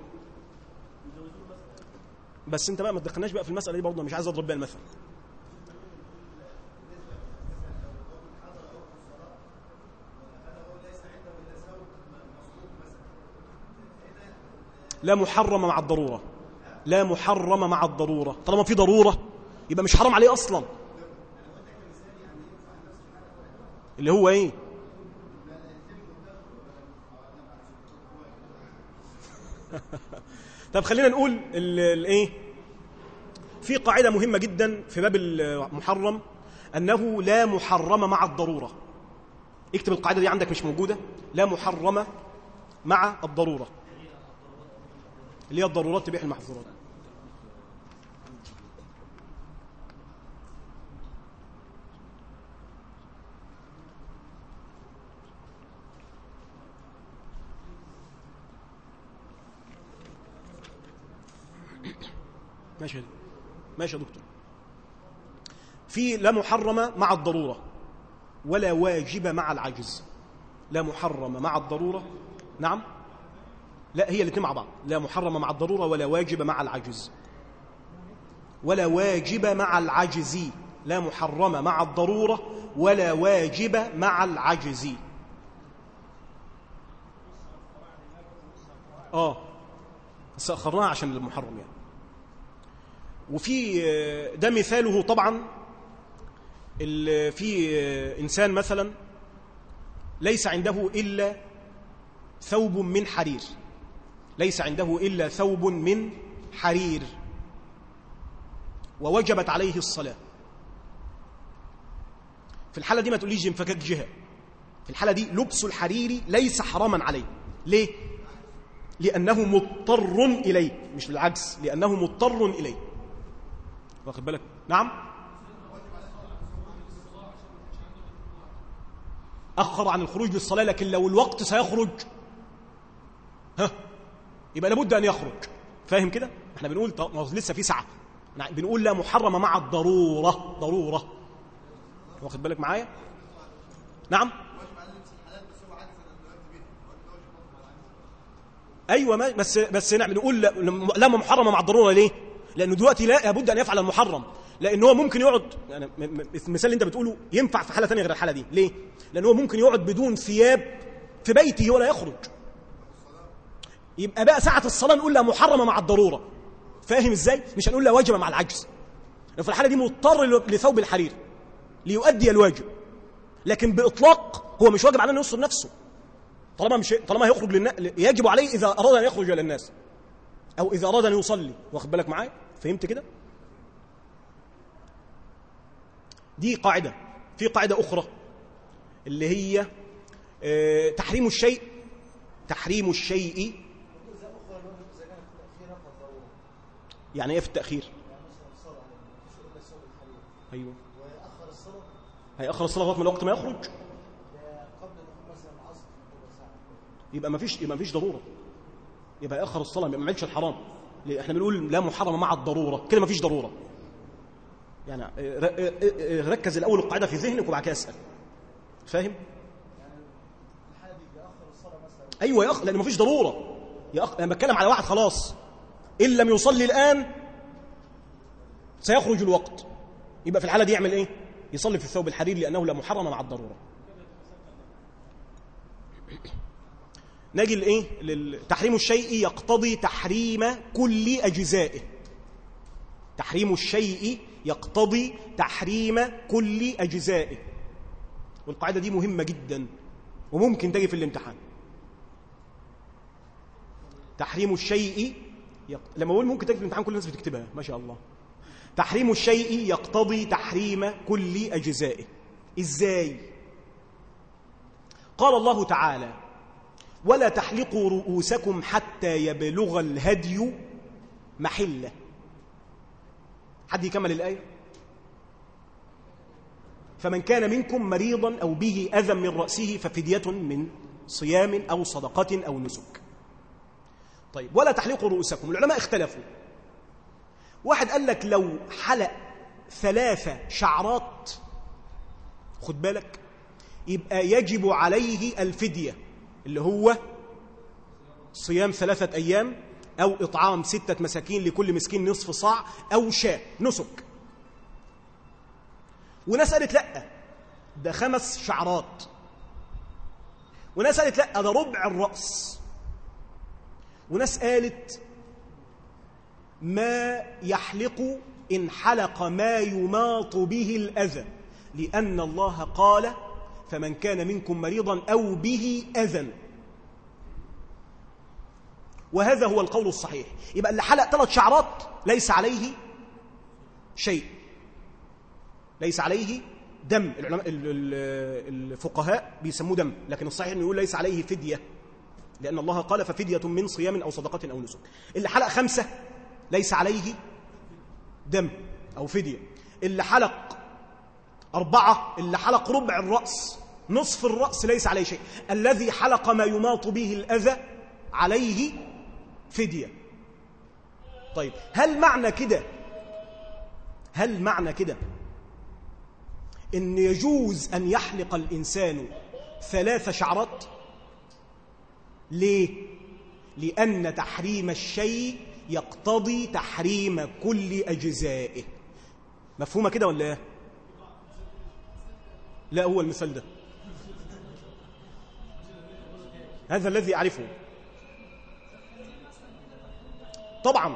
بس انت بقى ما تدخلناش بقى في المسألة دي برضه مش عايز اضرب بيها المثل. لا محرم مع الضرورة. لا محرم مع الضرورة. طالما في ضرورة يبقى مش حرام عليه أصلا. اللي هو إيه؟ طب خلينا نقول الايه في قاعدة مهمة جدا في باب المحرم أنه لا محرم مع الضرورة. اكتب القاعدة دي عندك مش موجودة. لا محرم مع الضرورة. اللي هي الضرورات تبيح المحظورات. ماشي ماشي يا دكتور. في لا محرم مع الضرورة ولا واجب مع العجز. لا محرم مع الضرورة. نعم. لا هي الاثنين مع بعض. لا محرم مع الضرورة ولا واجب مع العجز. ولا واجب مع العجز. لا محرم مع الضرورة ولا واجب مع العجز. آه. بس أخرناها عشان المحرم يعني. وفي ده مثاله طبعا في إنسان مثلا ليس عنده إلا ثوب من حرير. ليس عنده إلا ثوب من حرير. ووجبت عليه الصلاة. في الحالة دي ما تقوليش انفكاك جهة. في الحالة دي لبس الحرير ليس حراما عليه. ليه؟ لأنه مضطر إليه مش بالعكس لأنه مضطر إليه. واخد بالك؟ نعم. أخر عن الخروج للصلاة لكن لو الوقت سيخرج ها يبقى لابد أن يخرج. فاهم كده؟ إحنا بنقول لسه في ساعة. بنقول لا محرمة مع الضرورة ضرورة. واخد بالك معايا؟ نعم. أيوه بس بس نعمل نقول لا محرمه مع الضرورة ليه؟ لأنه دلوقتي لا لابد أن يفعل المحرم لأن هو ممكن يقعد يعني المثال اللي أنت بتقوله ينفع في حالة ثانية غير الحالة دي. ليه؟ لأن هو ممكن يقعد بدون ثياب في بيته ولا يخرج. يبقى بقى ساعة الصلاة نقول لها محرمه مع الضرورة. فاهم إزاي؟ مش هنقول لها واجبه مع العجز. لو في الحالة دي مضطر لثوب الحرير ليؤدي الواجب. لكن بإطلاق هو مش واجب عليه انه يستر نفسه. طالما مش طالما هيخرج للناس يجب عليه إذا أراد أن يخرج إلى الناس. أو إذا أراد أن يصلي. واخد بالك معايا؟ فهمت كده؟ دي قاعدة في قاعدة أخرى اللي هي آه، تحريم الشيء تحريم الشيء. يعني إيه في التأخير؟ أيوه. هيأخر الصلاة لغاية ما الوقت ما يخرج؟ يبقى ما فيش يبقى ما فيش ضرورة. يبقى يأخر الصلاة ما يعملش الحرام؟ إحنا بنقول لا محرمة مع الضرورة. كده ما فيش ضرورة. يعني ركز الأول القاعدة في ذهنك وبعد كده اسأل. فاهم؟ أيوة يأخر لأن ما فيش ضرورة يأخر أنا بتكلم على واحد خلاص. إن لم يصلي الآن سيخرج الوقت. يبقى في الحالة دي يعمل إيه؟ يصلي في الثوب الحرير لأنه لا محرم مع الضرورة. نجي لإيه؟ تحريم الشيء يقتضي تحريم كل أجزائه. تحريم الشيء يقتضي تحريم كل أجزائه. والقاعدة دي مهمة جدا وممكن تجي في الامتحان. تحريم الشيء يق... لما أقول ممكن تجي في الامتحان كل الناس بتكتبها ما شاء الله. تحريم الشيء يقتضي تحريم كل أجزائه. إزاي؟ قال الله تعالى ولا تحلقوا رؤوسكم حتى يبلغ الهدي محلة. حد يكمل الآية؟ فمن كان منكم مريضا أو به أذى من رأسه ففدية من صيام أو صدقة أو نسك. طيب ولا تحلقوا رؤوسكم. العلماء اختلفوا. واحد قال لك لو حلق ثلاثة شعرات خد بالك يبقى يجب عليه الفدية. اللي هو صيام ثلاثة أيام أو إطعام ستة مساكين لكل مسكين نصف صاع أو شاة نسك. وناس قالت لأ ده خمس شعرات. وناس قالت لأ ده ربع الرأس. وناس قالت ما يحلق إن حلق ما يماط به الأذى لأن الله قال فمن كان منكم مريضا أو به أذى. وهذا هو القول الصحيح. يبقى اللي حلق ثلاث شعرات ليس عليه شيء. ليس عليه دم. العلماء ال- ال- الفقهاء بيسموه دم لكن الصحيح إنه يقول ليس عليه فدية. لأن الله قال ففدية من صيام أو صدقة أو نسك. اللي حلق خمسة ليس عليه دم أو فدية. اللي حلق أربعة اللي حلق ربع الرأس. نصف الرأس ليس عليه شيء. الذي حلق ما يماط به الأذى عليه فدية. طيب هل معنى كده؟ هل معنى كده؟ إن يجوز أن يحلق الإنسان ثلاث شعرات؟ ليه؟ لأن تحريم الشيء يقتضي تحريم كل أجزائه. مفهومة كده ولا إيه؟ لا هو المثال ده. هذا الذي أعرفه. طبعا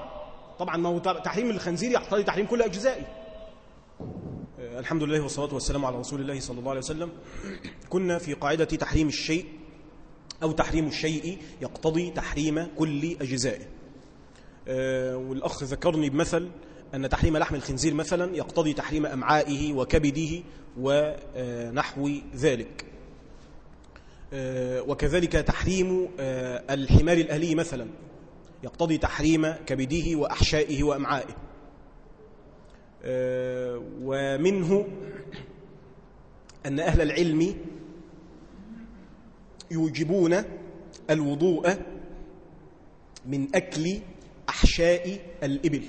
طبعا ما هو تحريم الخنزير يقتضي تحريم كل أجزائه. آه، الحمد لله والصلاة والسلام على رسول الله صلى الله عليه وسلم. كنا في قاعدة تحريم الشيء أو تحريم الشيء يقتضي تحريم كل أجزائه. آه، والأخ ذكرني بمثل أن تحريم لحم الخنزير مثلا يقتضي تحريم أمعائه وكبده ونحو ذلك. آه، وكذلك تحريم آه، الحمار الاهلي مثلا. يقتضي تحريم كبده وأحشائه وأمعائه. آه، ومنه أن أهل العلم يوجبون الوضوء من أكل أحشاء الإبل.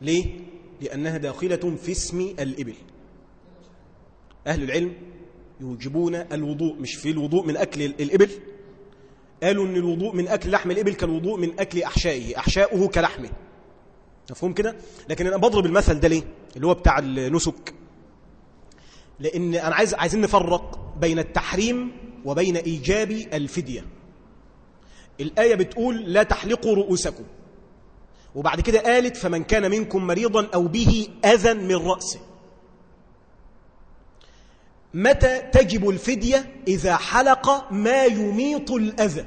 ليه؟ لأنها داخلة في اسم الإبل. أهل العلم يوجبون الوضوء مش في الوضوء من أكل الإبل؟ قالوا إن الوضوء من أكل لحم الإبل كالوضوء من أكل أحشائه أحشاؤه كلحمه مفهوم كده؟ لكن أنا بضرب المثل ده ليه؟ اللي هو بتاع النسك. لأن أنا عايز عايزين نفرق بين التحريم وبين إيجاب الفدية. الآية بتقول لا تحلقوا رؤوسكم. وبعد كده قالت فمن كان منكم مريضا أو به أذى من رأسه. متى تجب الفدية إذا حلق ما يميط الأذى؟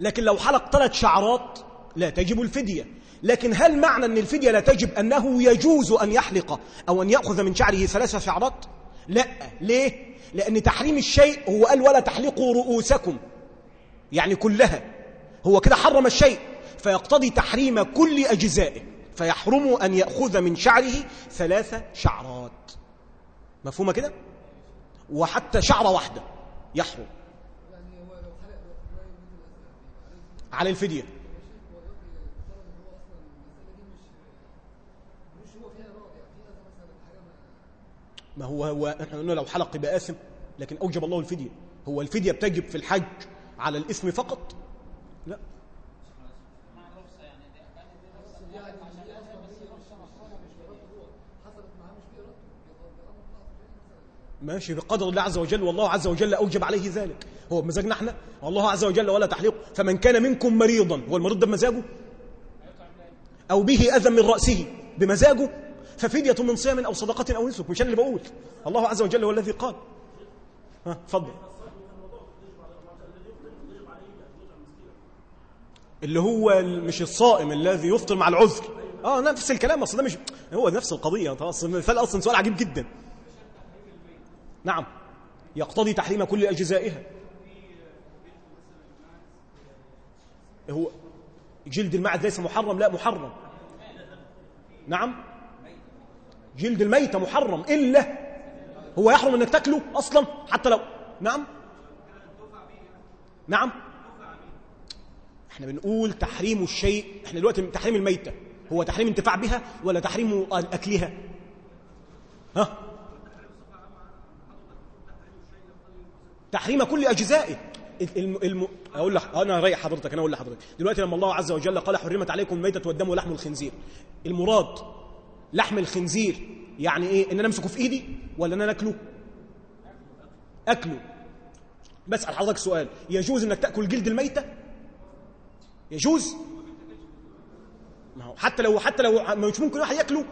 لكن لو حلق ثلاث شعرات لا تجب الفدية. لكن هل معنى أن الفدية لا تجب أنه يجوز أن يحلق أو أن يأخذ من شعره ثلاث شعرات؟ لا. ليه؟ لأن تحريم الشيء هو قال ولا تحلقوا رؤوسكم. يعني كلها. هو كده حرم الشيء. فيقتضي تحريم كل أجزائه. فيحرم أن يأخذ من شعره ثلاث شعرات. مفهومة كده؟ وحتى شعرة واحدة يحرم. على الفدية. ما هو هو إحنا قلنا لو حلق يبقى لكن أوجب الله الفدية. هو الفدية بتجب في الحج على الإثم فقط؟ ماشي بقدر الله عز وجل والله عز وجل أوجب عليه ذلك. هو بمزاجنا إحنا والله عز وجل ولا تحليق. فمن كان منكم مريضا هو المريض ده بمزاجه؟ أو به أذى من رأسه بمزاجه؟ ففدية من صيام أو صدقة أو نسك مش أنا اللي بقول. الله عز وجل هو الذي قال. ها اتفضل. اللي هو مش الصائم الذي يفطر مع العذر. آه نفس الكلام أصل ده مش هو نفس القضية. أصل المثال أصلا سؤال عجيب جدا. نعم. يقتضي تحريم كل اجزائها هو جلد المعد ليس محرم لا محرم. نعم. جلد الميتة محرم إلا هو يحرم أنك تاكله أصلا حتى لو. نعم. نعم. إحنا بنقول تحريم الشيء إحنا دلوقتي تحريم الميتة. هو تحريم انتفاع بها ولا تحريم أكلها؟ ها؟ تحريم كل أجزائه. الم... الم... أقول لك أنا رايح حضرتك أنا أقول لحضرتك. دلوقتي لما الله عز وجل قال حرمت عليكم الميتة والدم ولحم الخنزير. المراد لحم الخنزير يعني إيه؟ ان أنا امسكه في إيدي ولا ان أنا أكله. اكله بسال حضرتك سؤال يجوز إنك تأكل جلد الميتة؟ يجوز؟ ما هو حتى لو حتى لو مش ممكن واحد ياكله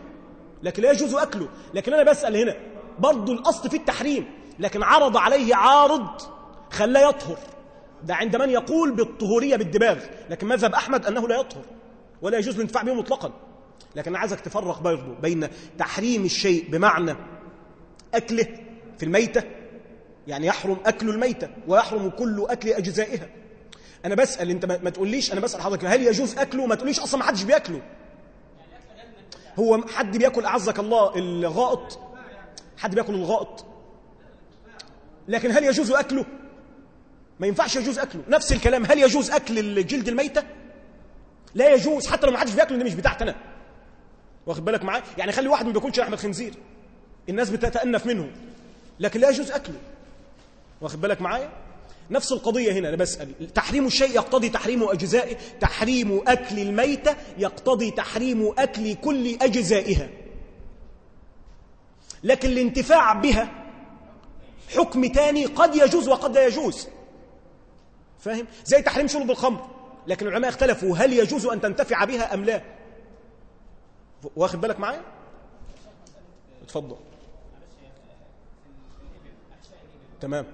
لكن لا يجوز أكله. لكن أنا بسأل هنا برضه الأصل في التحريم. لكن عرض عليه عارض خلاه يطهر. ده عند من يقول بالطهورية بالدباغ لكن مذهب أحمد أنه لا يطهر ولا يجوز الانتفاع به مطلقا. لكن عايزك تفرق برضه بين تحريم الشيء بمعنى أكله في الميتة يعني يحرم أكل الميتة ويحرم كل أكل أجزائها. أنا بسأل أنت ما تقوليش أنا بسأل حضرتك هل يجوز أكله؟ ما تقوليش أصلا ما حدش بيأكله. هو حد بيأكل أعزك الله الغائط؟ حد بيأكل الغائط؟ لكن هل يجوز أكله؟ ما ينفعش يجوز أكله. نفس الكلام هل يجوز أكل الجلد الميتة؟ لا يجوز حتى لو ما حدش بياكله دي مش بتاعتنا. واخد بالك معايا؟ يعني خلي واحد ما بياكلش لحم الخنزير الناس بتتأنف منه. لكن لا يجوز أكله. واخد بالك معايا؟ نفس القضية هنا أنا بسأل. تحريم الشيء يقتضي تحريم أجزائه؟ تحريم أكل الميتة يقتضي تحريم أكل كل أجزائها. لكن الانتفاع بها حكم تاني قد يجوز وقد لا يجوز. فاهم؟ زي تحريم شرب الخمر. لكن العلماء اختلفوا هل يجوز أن تنتفع بها أم لا. واخد بالك معايا؟ اتفضل. تمام.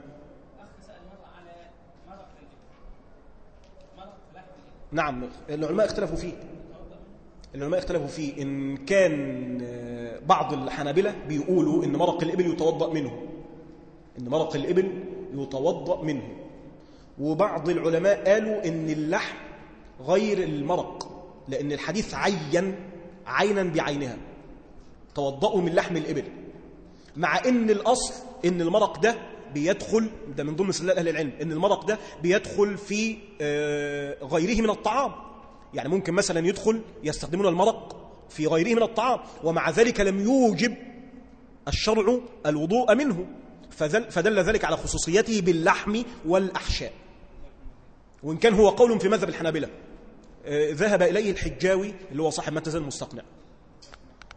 نعم العلماء اختلفوا فيه. العلماء اختلفوا فيه. إن كان بعض الحنابلة بيقولوا إن مرق الإبل يتوضأ منه. إن مرق الإبل يتوضأ منه. وبعض العلماء قالوا إن اللحم غير المرق لأن الحديث عين عينا بعينها. توضأوا من لحم الإبل. مع إن الأصل إن المرق ده بيدخل ده من ضمن سلال أهل العلم إن المرق ده بيدخل في غيره من الطعام. يعني ممكن مثلا يدخل يستخدمون المرق في غيره من الطعام ومع ذلك لم يوجب الشرع الوضوء منه. فدل, فدل ذلك على خصوصيته باللحم والأحشاء. وإن كان هو قول في مذهب الحنابلة. آه، ذهب إليه الحجاوي اللي هو صاحب متزن المستقنع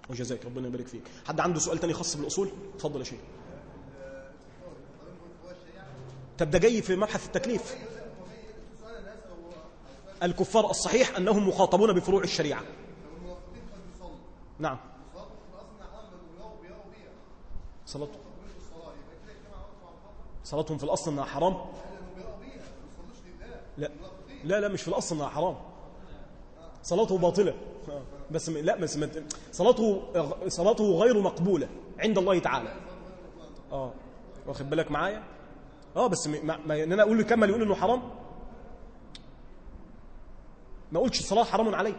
وجزاك ربنا يبارك فيك. حد عنده سؤال تاني خاص بالأصول؟ اتفضل يا شيخ. طب ده جاي في مبحث التكليف. الكفار الصحيح أنهم مخاطبون بفروع الشريعة. نعم. صلاتهم صلاتهم في الأصل أنها حرام؟ لا. لا لا مش في الأصل أنها حرام. صلاته باطلة. بس لا بس صلاته صلاته غير مقبولة عند الله تعالى. آه. واخد بالك معايا؟ آه بس ما, ما إن أنا أقول كمل يقول إنه حرام. ما اقولش الصلاة حرام عليه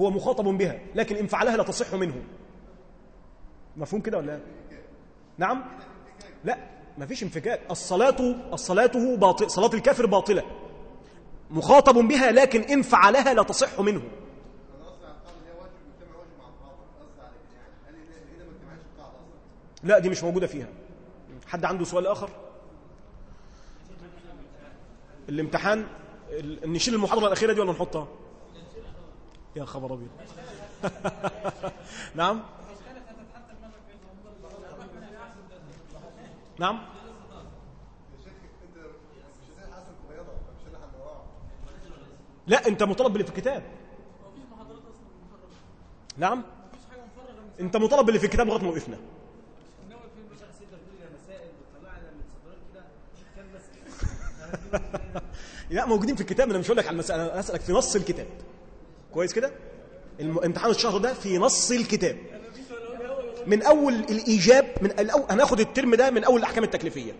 هو مخاطب بها لكن إن فعلها لا تصح منه. مفهوم كده ولا لا؟ نعم؟ لا. ما فيش انفكاك الصلاة الصلاته باطل صلاة الكافر باطلة. مخاطب بها لكن إن فعلها لا تصح منه. لا دي مش موجودة فيها. حد عنده سؤال آخر؟ الامتحان ال- نشيل المحاضرة الأخيرة دي ولا نحطها؟ يا خبر أبيض. نعم؟ نعم. لا انت مطالب باللي في الكتاب. نعم. انت مطالب باللي في الكتاب لغاية ما وقفنا. لا موجودين في الكتاب أنا مش هقول لك على المساله أنا اسالك في نص الكتاب. كويس كده؟ امتحان الشهر ده في نص الكتاب. من أول الإيجاب من الأول هناخد الترم ده من أول الأحكام التكليفية.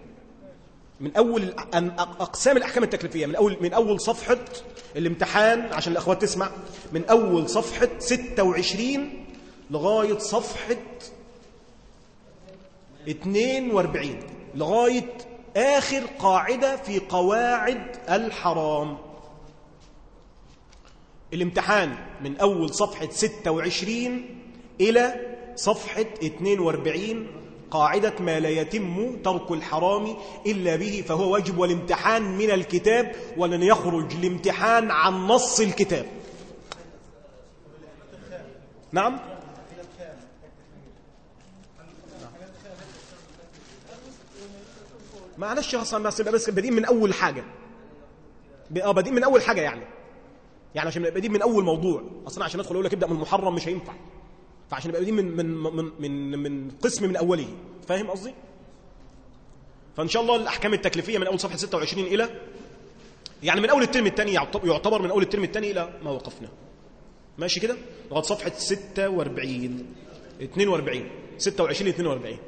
من أول الأ- أن- أقسام الأحكام التكليفية من اول من أول صفحة الامتحان عشان الأخوات تسمع من أول صفحة 26 لغاية صفحة 42 لغاية آخر قاعدة في قواعد الحرام. الامتحان من أول صفحة 26 إلى صفحة 42 قاعدة ما لا يتم ترك الحرام إلا به فهو واجب والامتحان من الكتاب ولن يخرج الامتحان عن نص الكتاب. نعم؟ معلش يا حسن بس بس بادئين من أول حاجة. آه بادئين من أول حاجة يعني. يعني عشان بادئين من أول موضوع. أصلا عشان ادخل أقول لك ابدأ من المحرم مش هينفع. فعشان نبقى بادئين من من من من من قسم من أوله. فاهم قصدي؟ فإن شاء الله الأحكام التكليفية من أول صفحة 26 إلى يعني من أول الترم الثاني يعتبر من أول الترم الثاني إلى ما وقفنا. ماشي كده؟ لغاية صفحة 46 42 26 42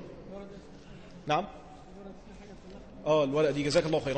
نعم؟ آه الورقه دي جزاك الله خيرا.